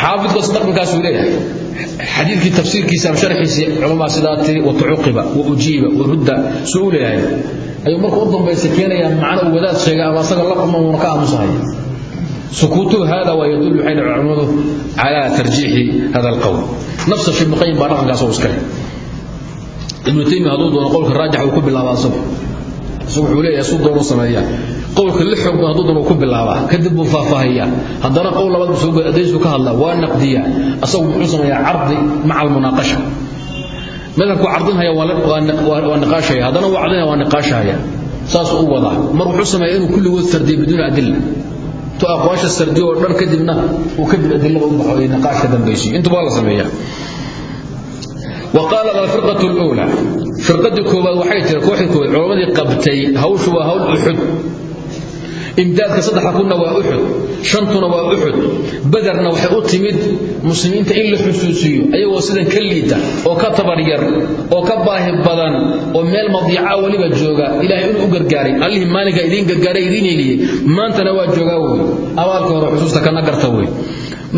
xaafidkaas dhaqankaasuu leeyahay. Xadiidkii tafsiirkiisa ama sharxiisii culamaa sidaa tiri watacuqiba wa ujiiba wa rudda suu u leeyahay. Ayuu marka u dambaysa keenayaa macno uu wadaad sheega ama asaga la quma uuna ka sukuutuhu hada waa yadul waxay dhaca culammadu calaa tarjiixi hada alqowl nafsa shibnu qayim baa dhaqankaasoo iskale ibnu taymiya hadduu doono qowlka raajaxa uu ku bilaaba asagu isagu wuxuu leeyahay su doono sameeya qowlka la xoog badan hadduu doono uu ku bilaabaa kadib buu faahfaahayaa haddana qowl labaad buu soo adaysu ka hadlaa waa naqdiyaa asagu muxuu sameeyaa cardi maca almunaaqasha madhabku cardinhaya waa niqaashaya haddana waa cardinaya waa niqaashahaya saasuu u wadaa mar wuxuu sameeyaa inuu kulligood sardiya biduuna adilla to aqwaasha sardiyo oo dhan kadibna uu kadib adillada u baxo ee niqaashka dambaysiyo inta waa la sameeyaa وقال الفرقة الأولى فرقة كوبا وحيت كوحي كوبا علماء قبتي هوش وهول أحد imdaadka saddexda kunna waa uxud shantuna waa uxud baderna waxay u timid muslimiinta in la xusuusiyo ayagoo sidan ka liita oo ka tabaryar oo ka baahi badan oo meel madiica weliba jooga ilaahay inuu u gargaaray allihii maalinka idiin gargaaray idiin heliyey maantana waa joogaa wey abaalka hore xusuusta kana garta wey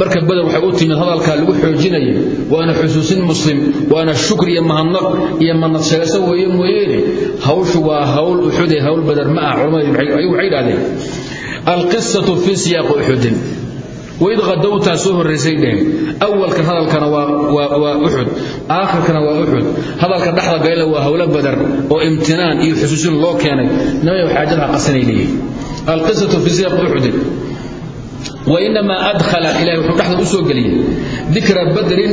marka bader waxay u timid hadalkaa lagu xoojinaya waana xusuusin muslim waana shukr iyo mahadnaq iyo madnaq sheegasa weeye mooyeene. Hawshu waa hawl uxude hawl bader ma ah culamadu waxay idhahdeen alqisatu fii siyaaqi uxudin waid qadowtaa soo horraysay dheheen awalkan hadalkana waa uxud aakhirkana waa uxud hadalka dhexda gayla waa hawlo badar oo imtinaan iyo xusuusin loo keenay. Nabay xaajadaha qasanay leeyihiin alqisatu fii siyaaqi uxudin wainamaa adhala ilahay wuxuu dhexda u soo geliyey dikra badrin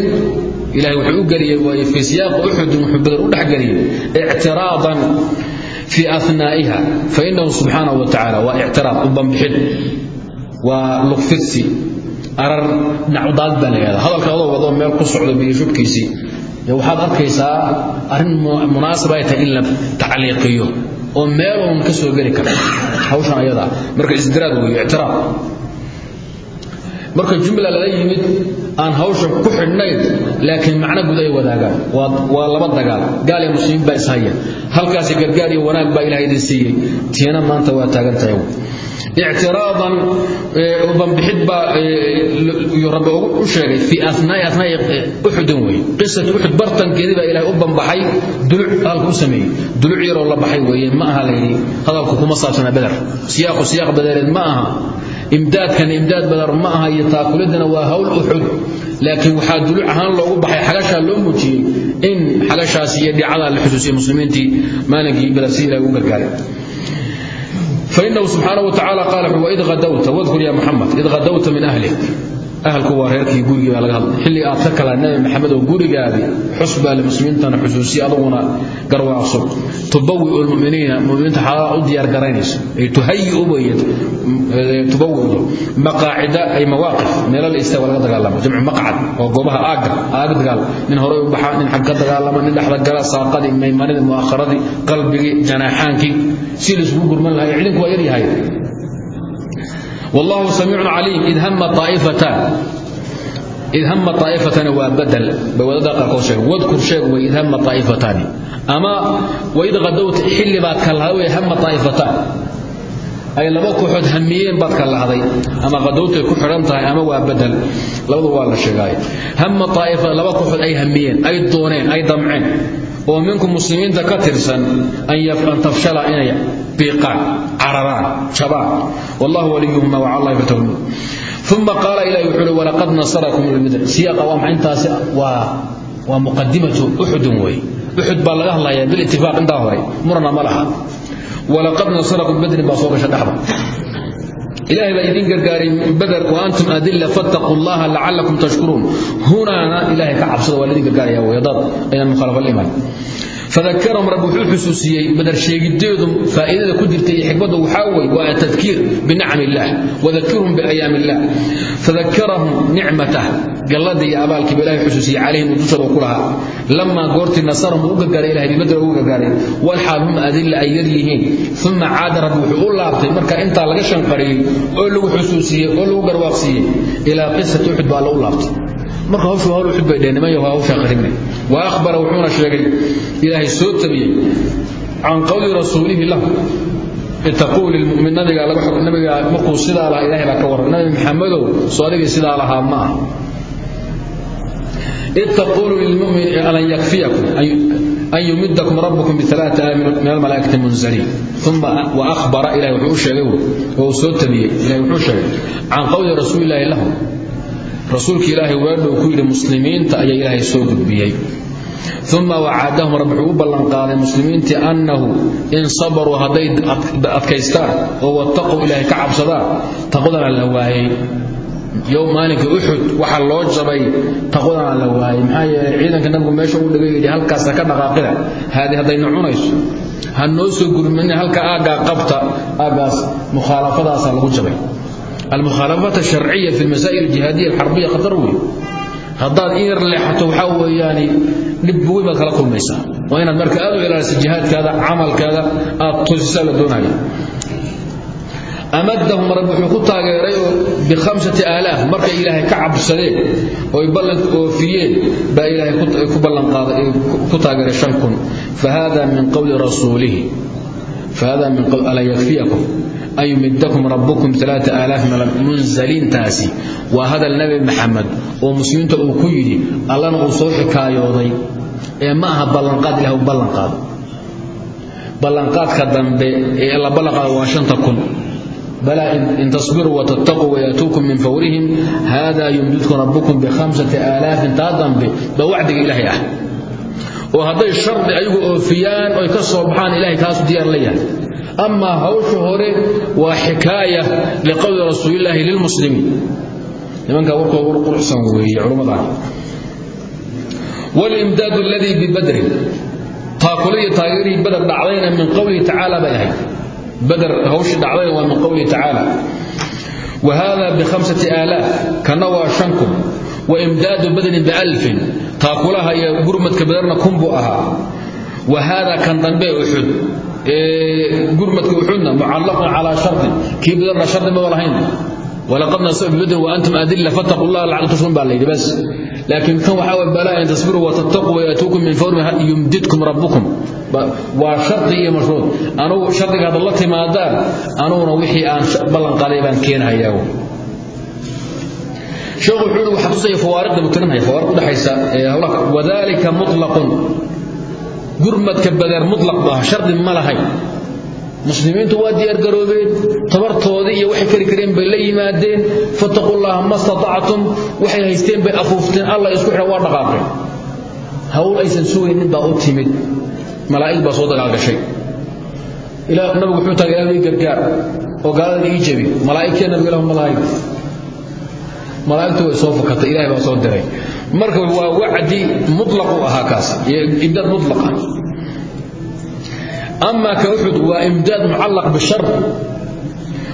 ilahay wuxuu u geliyey waaye fii siyaaqi uxudin wuxuu badar u dhex geliyey ictiraadan fii anaa'iha fainahu subxaanahu wa tacala waa ictiraad u banbixin waa luqfidsi arar dhinacudaad baa la yihahda hadalka adoo wadoo meel ku socdo biyashubkiisii waxaad arkaysaa arrin munaasaba ay tahay in la tacliiqiyo oo meeloon ka soo geli kara hawshan ayadaa marka isdiraad weeyo ictiraad marka jumla lala yimid aan hawsha ku xidhnayn laakiin macno guud ay wadaagaan. Waa laba dagaal. Gaal iyo muslimiin baa ishaya halkaasi gargaar iyo wanaag baa ilaah idin siiyey. Tiina maanta waa taagan tahay ictiraadan banbixid baa rabbi u sheegay fii anaai anaai uxudin wey. Qisat uxud bartankeedii baa ilahay u banbaxay duluc hadalka u sameeyey. Duluc yaroo la baxay weeye ma aha layidhi hadalku kuma saabsana beder siyaaqu siyaaq badereed ma aha imdaadkan imdaad badar ma aha iyo taakuliddana waa hawl uxud laakiin waxaa duluc ahaan loogu baxay xagashaa loo muujiyey in xagashaasi iyo dhicadaa la xusuusiya muslimiintii maalinkii bala si ilahay gargaaray. Fainahu subxaanaه wa tacala qaala wid adawta wadkur ya muxamed id adawta min ahalku waa reerkii gurigii baa laga hadlay xilli aad ka kala nabi maxamed oo gurigaadii xusbaa limuslimiintana xusuusi aduguna garwaaqso tubawiu lmuminiina muminiinta xaalada u diyaargaraynayso ay tuhayiuba tubawiu maqaacida ay mawaaqif meelo la istaago laga dagaalamo jamcu maqcad oo goobaha aagga aaga dagaal nin horey u baxa nin xag ka dagaalama nin dhexda gala saaqadii maymanidii mu'akharadii qalbigii janaaxaankii si laisugu gurman lahaa cidinku waa yaryahay wallahu samiicun caliim id hama aa'ifatani waa badal bay wadadaa qaarkood sheeg wadkur sheeg way id hama aa'ifatani ama waid qadowta xilli baad kallahday way hama aa'ifataan ay laba kooxood hamiyeen baad kallahday ama qadowtay ku xidhan tahay ama waa badal labadu waa la sheegaaye hama aa'ifa laba kooxood ay hamiyeen ay dooneen ay damceen oo minkum muslimiinta ka tirsan an tafshala inay biiqaan cararaan jabaan. Wallahu waliyuhuma wacalallahi fatawnuun uma qaala ilahi wuxuu uhi walaqad nasarakum lmidr siyaaqa waa maxay intaasi waa waa muqadimatu uxudun weeye uxud baa laga hadlayaa bilitifaaq intaa hore murna ma laha. Walaqad nasarakum badrin baa soo gasha dhexda ilahay baa idin gargaaray min badr waantum adila fattaquu llaha lacalakum tashkuruun. Hunaana ilahay ka cabsada waa laidin gargaaraya dad aydan mukhaalafo la iman fadakarahum rab wuxuu xusuusiyey madarsheegiddeedu faa'iidada ku jirta iyo xikmaddu waxaa wey waa atadkiir binacam illah wadakirhum biayaam illah fadakarahum nicmatah galladii iyo abaalkiiba ilahay xusuusiyey calayhim dushooda ku lahaa lamaa goortii nasarahum uu gagaaray ilahay bibadra ugu gagaaray walxaal hum adilla ay yar yihiin uma caada rabbi wuxuu u laabtay marka intaa hawshu hawl xud bay dheen nimayo hawsha qarinay wa akhbara wuxuuna sheegay ilaahay soo tabiyay can qawli rasuulihi lahu ittaquu lilmu'min nabiga laga xog nabiga markuu sidaa lahaa ilaahay baa ka waran nabi maxamedow soo adigii sidaa lahaa ma ah ittaquu lilmu'min an yakfiyakum أن يمدكم ربكم بثلاثة من الملائكة المنزلين ثم وأخبر إلهي وحوش وسوت بي إلهي وحوش عن قول رسول الله لهم rasuulka ilaahay weedhow ku yidhi muslimiinta ayaa ilaahay soo gudbiyey. Uma wacaadahum rabbi wuxuu u ballanqaaday muslimiintii annahu in sabaruu hadday adkaystaan oo wattaquu ilaahay ka cabsadaan taqwadana la waayey. Maalinka uxud waxa loo jabay taqwadana la waayey. Maxaa yeelay ciidanka nabigu meesha uu dhigay yidhi halkaas ha ka dhaqaaqina haadi haddayna cunayso ha noo soo gurmina halka aaggaa qabta aaggaas mukhaalafadaasa lagu jabay almukhaalafat asharciya fi lmasaa'il jihaadiya alxarbiya khatar wey haddaad in yar leexato waxaa weeyaani dhib weyn baad kala kulmaysaa. Waa inaad marka aad u ilaaliso jihaadkaada camalkaada aad toosisaa la doonaya. Amadahum rab wuxuu ku taageerayoo bihamsati aalaaf markay ilaahay ka cabsadeen oy ballan oofiyeen baa ilaahay ku taageeray shan kun. Fa haada min qowli rasuulihi fahada alaa yakfiyakum an yumidakum rabbukum munzaliintaasi waa hadal nebi maxamed oo muslimiinta uu ku yidhi allana uu soo xikaayooday ee ma aha ballanqaad ilah ballanqaado ballanqaadka dambe ee la ballanqaado waa shanta kun balaa in tasbiruu watattaquu wayaatuukum min fawrihim hada yumdidkum rabbukum bikhamsati aalaafin taa dambe baa wacdiga ilaahay ah oo hadday shardi ayagu oofiyaan oy ka soo baxaan ilahay kaasu diyaar la yahay. Amaa hawsha hore waa xikaaya liqowli rasuulillaahi lilmuslimiin. Nimankaa warkooda war quruxsan weeye culummadan walimdaadu aladii bibadrin taakuladii taageerihii bader dhacdayna min qowlihi tacaala bay ahayd. Bader hawshii dhacdayna waa min qowlihi tacaala wa hada bikhamsati aalaaf kana waa shan kun waimdaadu badrin bialfin taakulaha iyo gurmadka baderna kun buu ahaa. Wa hada kan dambe uxud gurmadka uxudna mucallaqun calaa shardin kii baderna shardi maba lahayn walaqad nasaba bibadrin waantum adilla fattaqu llah lacala tushkurun baa layidhi bas. Laakiin kan waxaa way balaa in tasbiruu watattaquu wayaatuukum min fawri yumdidkum rabbukum. Waa shardi iyo mashruud. Anugu shardiga hadda la timaadaan anuguna wixii aan ballan qaaday baan keenhayaa sheekhu wuxuu yidhi waxaa tusaya fawaariqda buu tirinaya fawaariq u dhexaysa hawlaha wadalika mutlaqun. Gurmadka badeer mutlaq ah shardi ma lahayn. Muslimiintu waa diyaargaroobeen tabartoodii iyo waxay kari kareen bay la yimaadeen. Fattaquu llaha ma statactum waxay haysteen bay afuufteen. Alla isku xidhan waa dhaqaaqeen hawl aysan sugaynin baa u timid. Malaa'ig baa soo dagaalgashay nabigu wuxuu ilaahay gargaar. Oo gaalada ii jabi malaa'igtee nabiga ilahu ma malaaigtu way soo fakatay ilahay baa soo diray. Marka waa wacdi mulaqu ahaa kaas imdaad mulaqa ah. amaa ka uxud waa imdaad mucallaq bishar.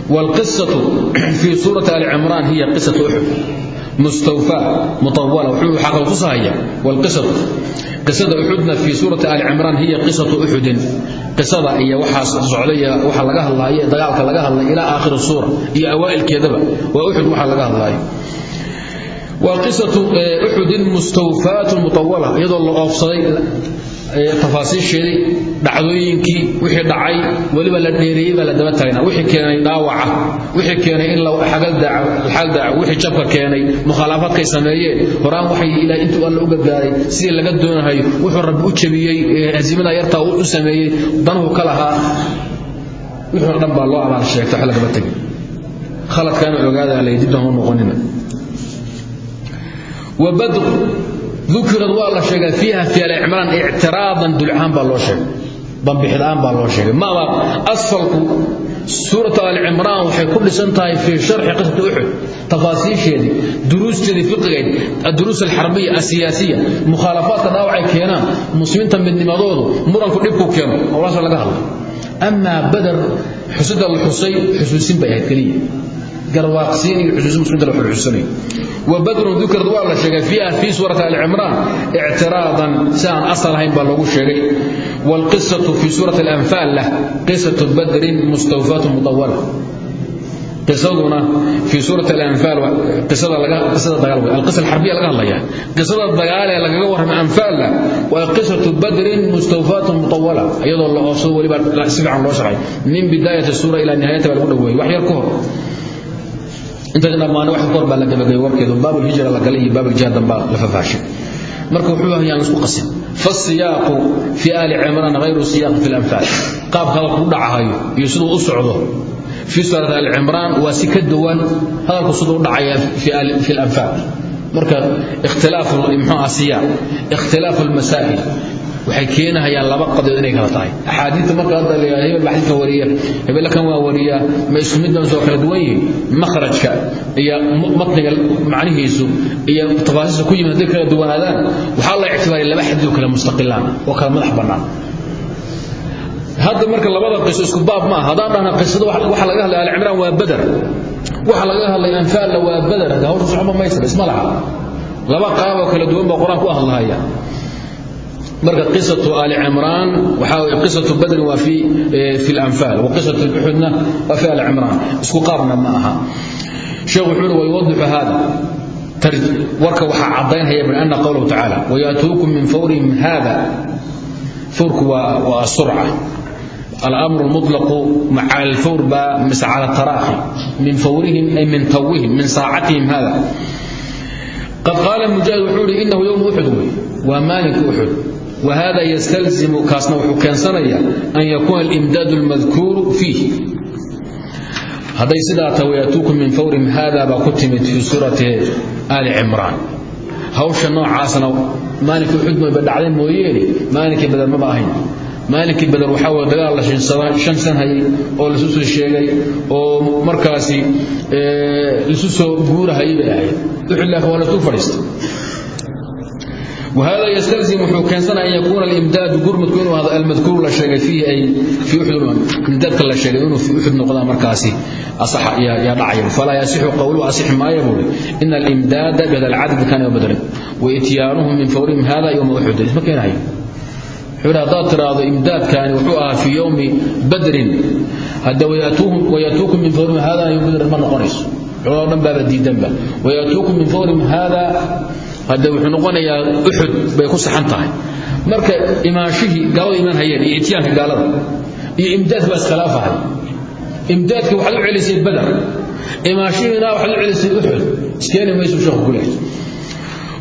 Wاlqisatu fii suurati ali cimraan hiya qisatu uxud mustawfaa muawala wuxuu xaqiiqusahaya wlqisatu qisada uxudna fii suurati ali cimraan hiya qisatu uxudin qisada iyo waxaas socday waxa laga hadlaaye dagaalka laga hadlay ilaa aakhiri suura iyo awaa'ilkeedaba. Waa uxud waxa laga hadlaayo waa qisatu e, uxudin mustawfaatu muawala iyadoo la oofsaday e, tafaasiisheedii dhacdooyinkii wixii dhacay weliba la dheereeyey baa la daba taagna. Wixii keenay dhaawaca wixii keenay in laxal daaco wixii jabka keenay mukhaalaafaadkay sameeyeen. Horaan waxay ilaahay intuu alla u gargaaray sidii laga doonahayo wuxuu rabbi u jabiyey e, hasiimada yartaa u sameeyey danhu ka lahaa. Wuxuuna dhan baa loo abaal sheegta wax lagaba tegi khaladkaanu ogaada alla dibna noqonina wa badru. Dukirad waa la sheegaa fiiha fi alicmraan ictiraadan dulahaan baa loo sheegay. Dambixida'aan baa loo sheegay. Mama asalku suurat alcimraan waxay ku dhisan tahay fii sharxi qisati uxud tafaasiisheedii duruusteedii fiqigeed aduruus alxarbiya asiyaasiya mukhaalafaadka dhaawacay keenaan muslimiinta midnimadoodu muranku dhibku keeno olaasa laga hadla amaa badar xusida la xusay xusuusin bay ahayd keliya garwaaqsiin iyo xusuusin muslimiinta la xurxusanayo wa badrun dukirad waa la sheegay fiiha fii suurati ali cimraan ictiraadan si aan asal ahayn baa lagu sheegay. Waalqisatu fii suurati alanfaal lah qisatu badrin mustawfaatun mudawala qisaduna fii suurati alanfaal qisada laga qisada dagaal way alqisa alxarbiya laga hadlaya. Qisada dagaal ee lagaga warramay anfaalla waa qisatu badrin mustawfaatun mutawala iyadoo la ooso weliba si fiican loo sharcay min bidaayati suura ilaa nihaayata baa lagu wax yar ka hor inta dhammaan wax kor baa la gabagay warkeedu baabul hijra la galay baabul jihad baa la fafaashay marka wuxuu yahay isku qasin. Fasiyaqu fi ali imran ghayru siyaq fi al-anfal qaab kala ku dhacayo iyo sidoo u socdo fi surat al-imran wa sikaduwan hadalku sidoo u dhacaya fi fi al-anfal marka ikhtilaafu imhu asiya ikhtilaafu al-masail waxay keenahayaan laba qadood inay kala tahay. Axaadiidta marka hadda la hebel xadiidka wariya. Hebel kan waa wariya ma isku mid baan soo kala duwan yihiin? Makhrajka iyo matniga macnihiisu iyo tafaasiista ku yimid hadday kala duwanaadaan waxaa la ictibaaray laba xadiid oo kale mustaqilaan oo kala madax bannaan. Hadda marka labada qiso isku baab ma aha. Haddaan dhahna qisada waxa laga hadlay alcimraan waa badar. Waxa laga hadlay anfaalna waa badar. Hawsha socma maysa isma laha. Laba qaab oo kala duwan baa qur'aan ku hadlahaya marka qisatu ali cimraan waxaa wey qisatu badrin waa fi e, اlanfaal wa qisatu uxudna waa fi ali cimraan isku qaabna ma aha. Sheekhu wuxuu uhi wayuwadixu hada warka waxaa caddaynaya bianna qowlahu tacaala wayaatuukum min fawrihim hada fawrku waa surca. Alamru mulaqu cala alfawr ba mise cala taraahi min fawrihim ay min tawihim min saacatihim hada qad qaala mujaahid wuxuu ihi inahu ywmu uxud wey. Waa wahada ystalzimu kaasna wuxuu keensanaya an yakuuna alimdaad اlmadkuuru fiih hadday sidaa tahay wayatuukum min fawrim hada baa ku timid fii suurati ali cimraan. Hawsha noocaasna maalinkii xudmayba dhacday mooyeene maalinkii bader maba ahayn. Maalinkii bader waxaa weye dagaal la shansanhayay oo laisu soo sheegay oo markaasi laisu soo guurahayay bay ahayd whada ystalzim wuxuu keensanaya an yakuuna alimdaadu gurmudku inuu almadkuuru la sheegay fiihi ay fii uxudimdaadka la sheegay inuu fii uxud noqdaa markaasi asaxa yaa dhacaya falaa yasixu qowluhu asix maaya buuri ina alimdaada bihada alcadad kaana yowma badrin waityaanuhum min fawrihim hada yowma uxudin isma keenahayo wuxuu yidhi haddaad tiraahdo imdaadkaani wuxuu ahaa fii yowmi badrin hadda wayatuukum min fawrihim hada yowma badrin ma noqonayso culamado dhan baaba diidanba wayatuukum min fawrihim hada hadde wuxuu noqonayaa uxud bay ku saxan tahay. Marka imaanshihii gaalada imaan hayeen iyo ityaanka gaalada iyo imdaad baa iskhilaafahay imdaadka waxaad u celisay badar. Imaanshihiina waxaad u celisay uxud iskeenay maysu sheekhu ku leehay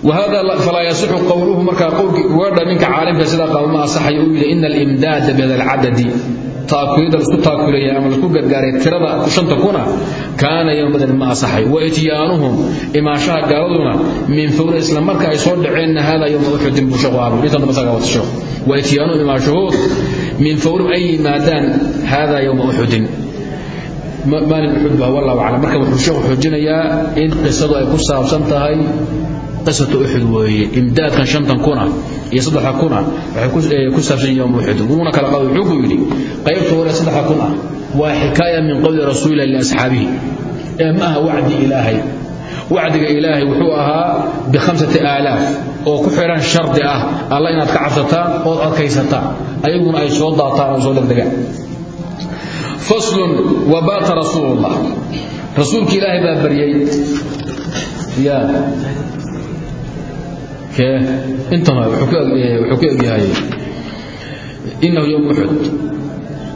falaa yasixu qowluhu markaa qowlkii ugaadha ninka caalimka sidaa qaalma asaxaya uu yidhi ina alimdaada bihada alcadadi taakulida la isku taakuleeya ama la isku gargaaray tirada shanta kuna kaana yowmadan ma asaxay wa ityaanuhum imaanshaha gaaladuna min fowri isla marka ay soo dhaceenna hada yowma uxudin buu sheekhu ahabu intan damba saga wata sheekhu wa ityaanuhum imaanshahood min fowrim ay yimaadaan hada yowma uxudin maalin uxud baa wallahu aclam marka wuxuu sheekhu xoojinayaa in qisadu ay ku qisatu uxud weeye imdaadkan shantan kuna iyo saddexa kuna waxay ku eh, saabsan yom uxud wuuna kala qaba wuxuu ku yidhi qaybta hore saddexa kun ah waa xikaaya min qowli rasuulillahi liasxaabihi ee ma aha wacdi ilaahay. Wacdiga ilaahay wuxuu ahaa bihamsati aalaaf oo ku xidhan shardi ah alla inaad ka cabsataan ood adkaysataan ayaguna ay soo daataan oo soo degdegaan faslun wa baata rasuulullah. Rasuulka ilaahay baa baryey ya intan wuxuu ku egyahay inahu ym uxud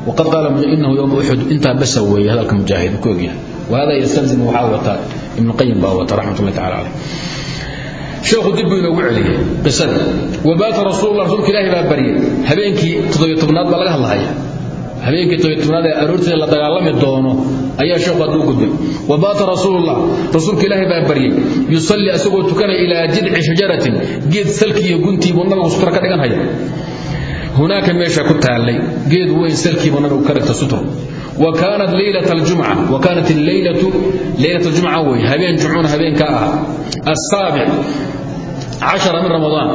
waqad qaala inahu ym uxud intaa basa weeye hadalka mujaahid ku egyahay wahada yastalzimu waxaa wataa ibnuqayim baa wata raxmat ullahi tacala caleyh sheekhu dib buu inoogu celiyey qisada. Wabaata rasuullah rasuulka ilaahi baa baryay habeenkii toddobiyo tobnaad baa laga hadlahaya habeenkii tobitobnaad ee aroorteeda la dagaalami doono ayaa sheekhu hadduu gudbay. Wa baata rasuululah rasuulka ilaahay baa baryey yusalli asagoo tukanaya ilaa jidi shajaratin geed salki iyo guntiibuu nabigu sutra ka dhigan haya hunaaka meesha ku taallay geed weyn salkiibuu nabigu ka dhigta sutro wa kaanat leylata aljumca wa kaanat alleylatu leylata aljumca wey habeen jumcuna habeenkaa ah. Asaabic min ramadaan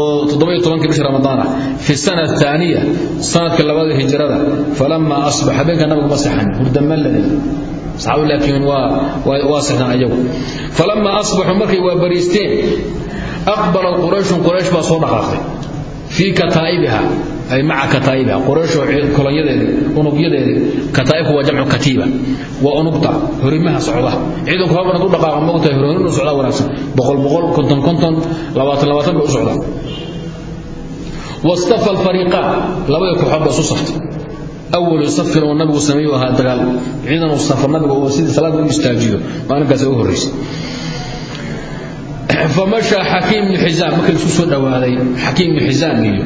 oo todobayo bishi ramadaana fi sana aaniya sanadka labada hijrada falama abax habeenka nabigu ma sexan hurdamallade laakiin waa sexdaan ayagu falama asbaxuu markay waabariisteen aqbala qurayshun quraysh baa soo dhaqaaqay fii kataa'ibiha ay maca kataa'iba qorayshoo kolonyadeedi unugyadeedi kataa'ibku waa jamcu katiiba waa unugta horimaha socda ciidanku haban u dhaqaaqa ma ogtahay horhorin u socdaa wanaagsan boqol boqol konton konton labaatan labaatan bay u socdaan wastafa alfariiqaan labadii kooxood baa isu saftay awalu safin uu nabigu sameeyu ahaa dagaal ciidan uu safa nabigu uu sidii salaada u istaajiyo maalinkaasi u horraysay famashaa xakiim ibnu xisaam markii la isku soo dhowaaday xakiim ibnu xisaam iyo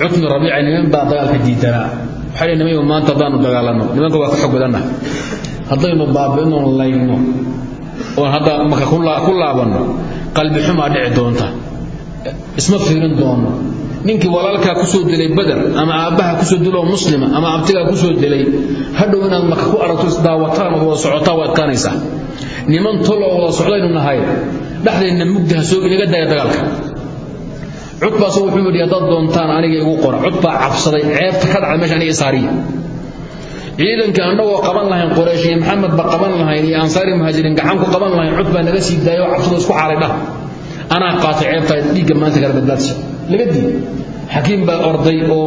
cutni rabiica niman baa dagaalka diidanaa. Waxay leeyihiin niman maanta haddaanu dagaalanno nimanka waa ka xog badanna. Haddaynu baabi'ino layno oo hadda marka ku laabanno qalbi xumaa dhici doonta. Isma fiirin doono ninkii walaalkaa ku soo dilay badar ama aabbaha ku soo diloo muslima ama abtigaa ku soo dilay hadhow inaad marka ku aragto isdaawataan oo wada socotaa waa adkaanaysaa. Niman tol oo wada socdaynu nahay dhexdeenna mugdi ha soo inaga daya dagaalka cudbaas wuxuu yidhi haddaad doontaan aniga igu qora. Cudbaa cabsaday ceebta ka dhacda meesha aniga isaariya ciidanka annagoo qaban lahayn qoraysh iyo maxamed ba qaban lahayn iyo ansaari muhaajiriin gacan ku qaban lahayn cudbaa naga sii daayoo cabsado isku xaaray dhah anaa qaatay ceebtaa dhiigga maanta kala badbaadsi laga diiday xakiim baa orday oo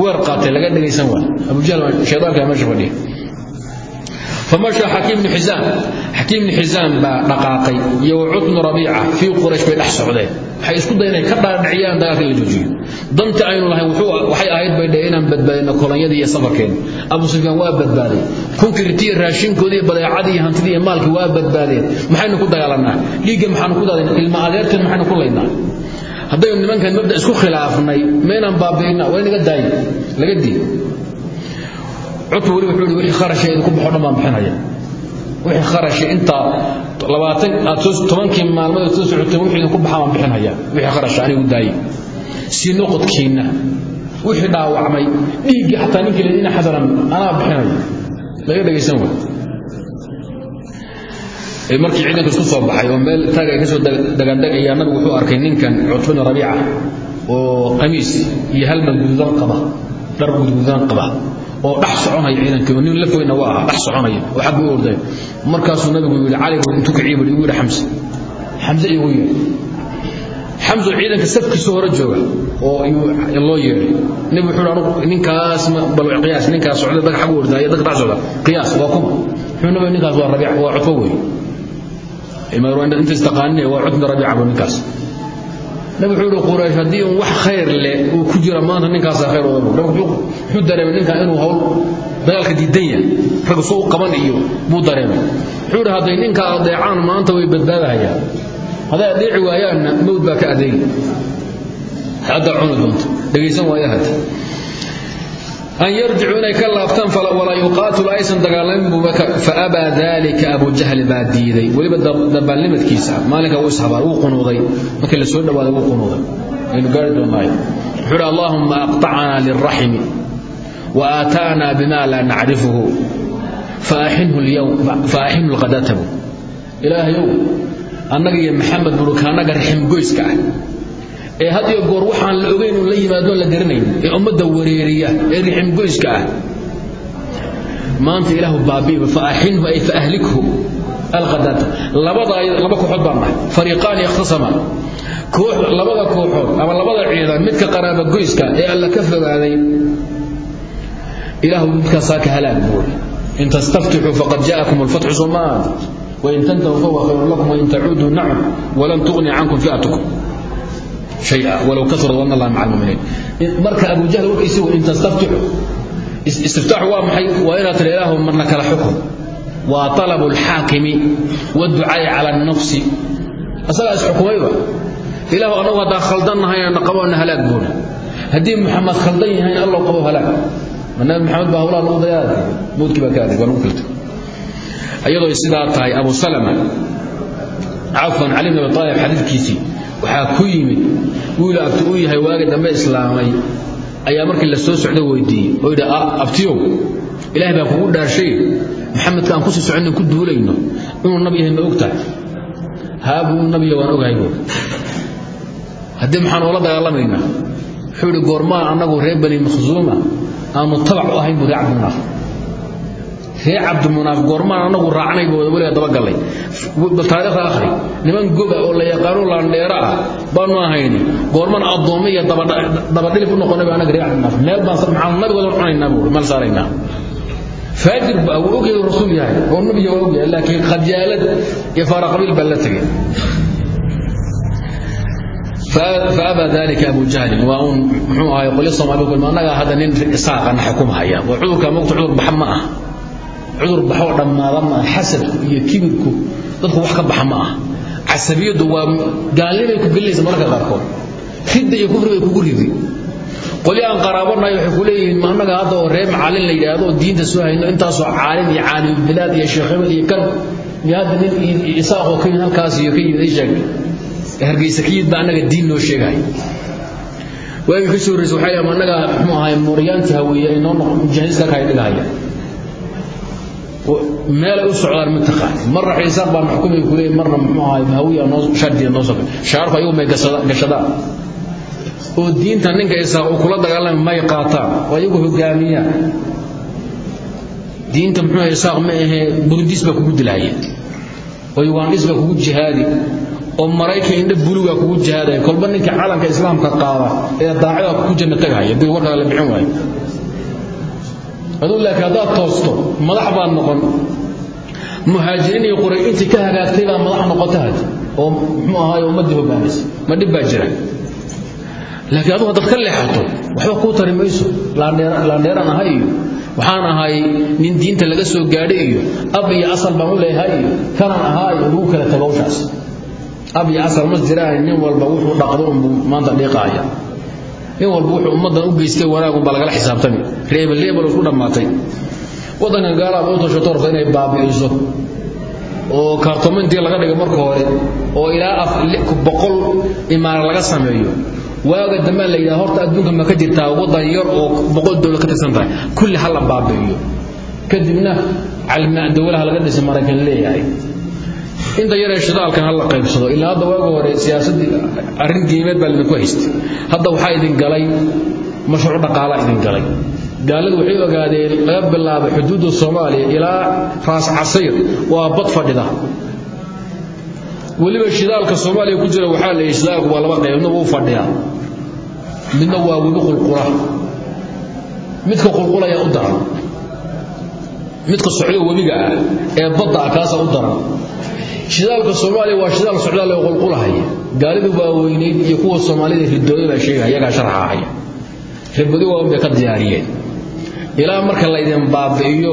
weer qaatay laga dhegaysan waay abujahl shaydaanka meesha fadhiya famashaa xakiim bnu xisaan xakiim bnu xisaan baa dhaqaaqay iyo wacudnu rabiica fii quraysh bay dhex socdeen. Waxay isku dayen inay ka dhaadhiciyaan dagaalka in la joojiyo. Danta aynu lahayn waxay ahayd bay dhee inaan badbaadino kolonyadii iyo safarkeenna abu sufyaan waa badbaaday kunkiritiiyo raashinkoodiiyo badeecadii iyo hantidii iyo maalkii waa badbaadeen. Maxaynu ku dagaalannaa dhiigga maxaanu ku daadin? Ilma adeerteen maxaynu ku laynaa? Haddaynu nimankan mabda isku khilaafnay maynaan baabi'ina waa inaga cutba weli wuxuu yidhi wixii kharashay idinku baxo dhan baan bixinaya. Wixii kharashay intaa labaatan aad soo tobankii maalmood aad soo socotay wixii idinku baxa baan bixinaya. Wixii kharasha anigu daayi sii noqodkiinna wixii dhaawacmay. Dhiiggii xataa ninkii ladina xasanan anaa bixinaya. Laga dhegaysan waay. Markii ciidanka isku soo baxay oo meel taag ay ka soo dagaandagayaa nabigu wuxuu arkay ninkan cutbana rabiica oo qamiis iyo halman guduudan qaba dhar guduudan qaba. oo dhex soconaya ciidankii nin la foyna waa dhex soconaya oo xagga u markaasuu nabigu yidhi cali kiciye buu igu yidhi xamse. Xamse igu yeedh xamse ciidanka safkiisu hore jooga oo loo yeedhay. Nabi wuxuu yidhi anugu ninkaas bal qiyaas ninkaas socda dag xaggu ordaaya dag dhex socda. Qiyaas waa kuma wuxuu nabi ninkaas waa rabiic waa cutbo wey inta istaqaanine waa cutba rabiica buu ninkaas nabi wuxuu yidhi quraysh haddii un wax khayr leh uu ku jira maanta ninkaasaa khayr nabi wuxuu dareemay ninkan inuu hawl dagaalka diidan yahay? Rag suu qaban iyo buu dareemay. Wuxuu yidhi hadday ninkaa adeecaan maanta way badbaadahayaan. Hadday adeeci waayaanna mawd baa ka adeegi. Hadda cuni doonto dhegaysan waaya an yarjicuu inay ka laabtaan walaa yuqaatul aysan dagaalamin buubakar faabaa dalika abu jahli baa diiday weliba dabaalnimadkiisa maalinka wuu ishabaar wuu qunuuday markii la soo dhawaaday wuu qunuuday aynu gaari doonaayo wuxuu uhi allaahumma aqtacnaa lilraximi wa aataanaa bima laa nacrifuhu faaxinhu lqadatabu ilaahayow annaga iyo maxamed bunukaanaga raximgoyska ah ee had iyo goor waxaan la ogeyn uu la yimaado la garanayn ee ummadda wareeriya ee rixim goyska ah. Maanta ilaahu baabiiba fa axinhu ay fa ahlikhu alqadata labada laba kooxood baan nahay fariiqaan ikhtasama koox labada kooxood ama labada ciidan midka qaraaba goyska ee alla ka fogaaday ilaahu midkaasaa ka halaag buuri in tastaftixuu faqad jaa'akum alfatxu somaad wain tantahu fahuwa khayrun lakum wain tacuuduu nacam walan tughni cankum fi'atukum Ah, walow kaura dn lah maca muminiin marka abu jahl wuxuu isugu in tastaftixu istiftaaxu waa maxay? Waa inaad tira ilaahu marna kala xukum waa talabu alxaakimi waadducaa'i cala annafsi. Asagaa isxukumayba ilaahu annagu haddaan khaldannahayna qaboona halaag buuna haddii muxamed khaldan yahayna allow qabo halaag. Nabi maxamed baa hawlaa lagu dayaada mawdkii baa kaadi waa lagu sidaa tahay abu salama cafwan cali bn abi aalib xadiidkiisii waxaa ku yimid wiil abti uu yahay waaga dambe islaamay. Ayaa markii la soo socdo weydiiyey. Oo yidhi abtiyow ilaahay baa kugu dhaarshay. Maxamedka aan ku sii soconnin ku duulayno. Inuu nabi yahay ma og tahay? Haabuu nabiya waan ogahay buur haddii maxaan oola dagaalamaynaa? Wuxuu yidhi goormaa annagu reer bani makhsuuma aanu tabac u ahayn buu cabdimunaaf ree cabdimunaaf goormaan anagu raacnay buu weligaa dabagallay taariikhda akhri niman goga oo la yaqaano laandheero ah baanu ahayni goormaan addoomme iyo dabadhilib u noqonay ba anaga ree cabdimunaaf meel baan maxaan nabigoodaan cunaynaa buu maal saaraynaa faajir baa wuu ogyahay rasuul yahay oo nabiya waa ogyahay laakiin khadyaalad iyo faaraqabiil baa la tegay faabaa dalika abu jahlin waa uun muxuu ahay qolyo soomaali kulma annagaa hadda nin isaaqa naxay kumhaya oo cudurka mogta cudur baxa ma ah cudur baxoo dhammaada maaha xasadku iyo kibirku dadku wax ka baxa ma aha. Casabiyaddu waa gaalnimay ku gelinaysa mararka qaarkood. Ridda iyo kufribay kugu ridi. Qolyo aan qaraabanahay waxay ku leeyihiin annaga hadda oo reer macallin la yidhaahdo oo diinta soo hayno intaasoo caalim iyo caalimulbilaad iyo sheekh iyo kan iyo hadda nin isaaqoo ka yimid halkaas iyo ka yimid ay hargeysa ka yimid baa annaga diin noo sheegaya waagii ka soo horreysa waxay ama annaga muxuu ahay mooryaantii haweeye inoo mujahidiska ka hay meel ay u socdaan ma taqaan marna xisaab baan xukumay ku leeyahay marna muxuu ahay hawiya noo shardiya noo soo shaarku ayagu may gashadaan oo diinta ninka isaaq uu kula dagaalamay may qaataan. Oo ayagu hogaamiyaan diinta muxuu ahay isaaq ma ahee burundis baa kugu dilahaya oo ugandhis baa kugu jihaadi. Oo maraykan indha buluga kugu jihaadaya. Kolba ninka calanka islaamka qaada ee daacida ku janna tagahaya dib warkaa la bixin waayo aduu laakiin haddaad toosto madax baad noqon. Muhaajiriin iyo quray intii ka hagaagtay baa madax noqota had oo muxuu ahaaye ummaddii hogaamaysa ma dhib baa jira. Laakiin aduu haddaad ka leexato waxba kuu tari mayso. Laandheeraan ahay iyo. Waxaan ahay nin diinta laga soo gaadhay iyo. Ab iyo asal baan u leeyahay iyo. Kanaan ahaa iyo lagu kala tago hawshaas. Ab iyo asal ma jiraan nin walba wuxuu dhaqdo unbuu maanta dhiiqaaya nin walba wuxuu ummaddan u geystay wanaagunbaa lagala xisaabtami. Reebel reebel isku dhammaatay. Waddanka gaalaaba u tashato horta inay baabi'iso oo kaartomintii laga dhigay marka hore oo ilaa boqol imaara laga sameeyo waaga dambaan la yidhaha horta adduunka ma ka jirtaa waddan yar oo boqol dowlad ka tirsan tahay. Kulli ha la baabi'iyo. Kadibna dowlaha laga dhisay maraykan leeyahay inta yaree shidaalkan ha la qaybsado ilaa hadda waaga hore siyaasaddii arrin diimeed baa lidinku haystay. Hadda waxaa idin galay mashruuc dhaqaala idin galay. Gaaladu waxay ogaadeen laga bilaabo xuduudda soomaaliya ilaa raas casayr waa bad fadhida. Weliba shidaalka soomaaliya ku jira waxaa la yidhi shidaalku waa laba qayb midna wuu fadhiyaa midna waa webi qulqula. Midka qulqulaya u daran. Midka socdo webiga ah ee badda ah kaasa u daran shidaalka soomaaliya waa shidaal socdaal oo qulqulahaya gaalidu waaweynayd iyo kuwa soomaalida ridooday baa sheegaya iyagaa sharxaahaya ribadi waawan bay ka diyaariyeen. Ilaa marka laydin baabi'iyo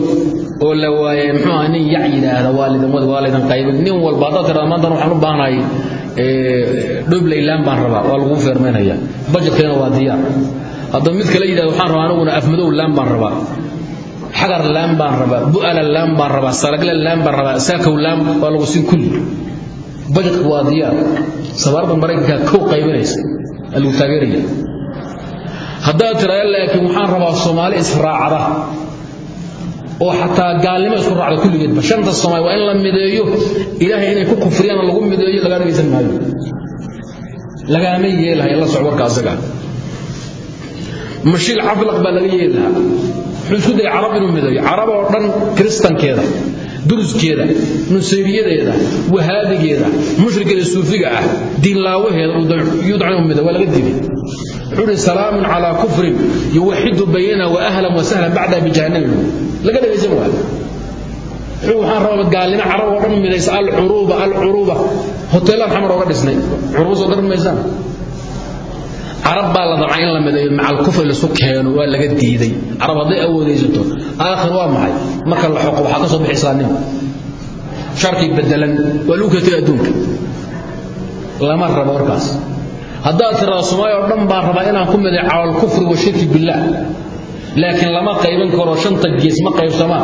oo la waaye muxuu aha nin yac yidhaahda waa waa laydin qaybin nin walba haddaad tirada maantan waxaan u baahanahay dhoblaylaan baan rabaa waa laguu feermaynaya bajetkeena waa diyaar. Haddaba mid kale yidhahda waxaan rabaa aniguna afmadow laan baan rabaa xagar laan baan rabaa bu'ala laan baan rabaa saragle laan baan rabaa saakow laan waa lagu siin kulli bajetka waa diyaar safaarada maraykanka kow qaybinaysa lagu taageeraya. Haddaad tiraada laakiin waxaan rabaa soomaali israacda oo xataa gaalnimo isku raacda kulligeedba shanta soomaali waa in la mideeyo ilaahay inay ku kufriyaan lagu mideeyo lagaa dhagaysan maayo. Lagaama yeelahay la soc warka asaga. Mashiil caflaq baa laga yeeli lahaa wuxuu isku dayay carab inuu mideeyo. Carab oo dhan kiristankeeda duruskeeda nusayriyadeeda wahaabigeeda mushrikeeda suufiga ah diinlaawaheeda yudcan inuu mideeyo waa laga diiday. Wuxuu salaamun calaa kufrin yuwaxidu bayana wa ahlan wa sahlan bacda bijahannami laga dhagaysan waay. Wuxuu waxaan rabaa gaalnimo carab oo dhan midaysa alcuruuba alcuruuba. Hoteelaan xamar ooga dhisnay. Curuba soo garan carab baa la dabcay in la midayo macal kufri lisu keeno waa laga diiday. Carab hadday awoodaysato aakhir waa maxay? Marka la xoqo waxaa ka soo bixi islaamnimo sharkii bedelan waa lagu tegay adduunka. Lama rabo warkaas. Haddaad tirada soomaaliya oo dhan baan rabaa inaan ku miday cala alkufri washirki billaah laakiin lama qaybin karo shanta gees ma qaybsamaa.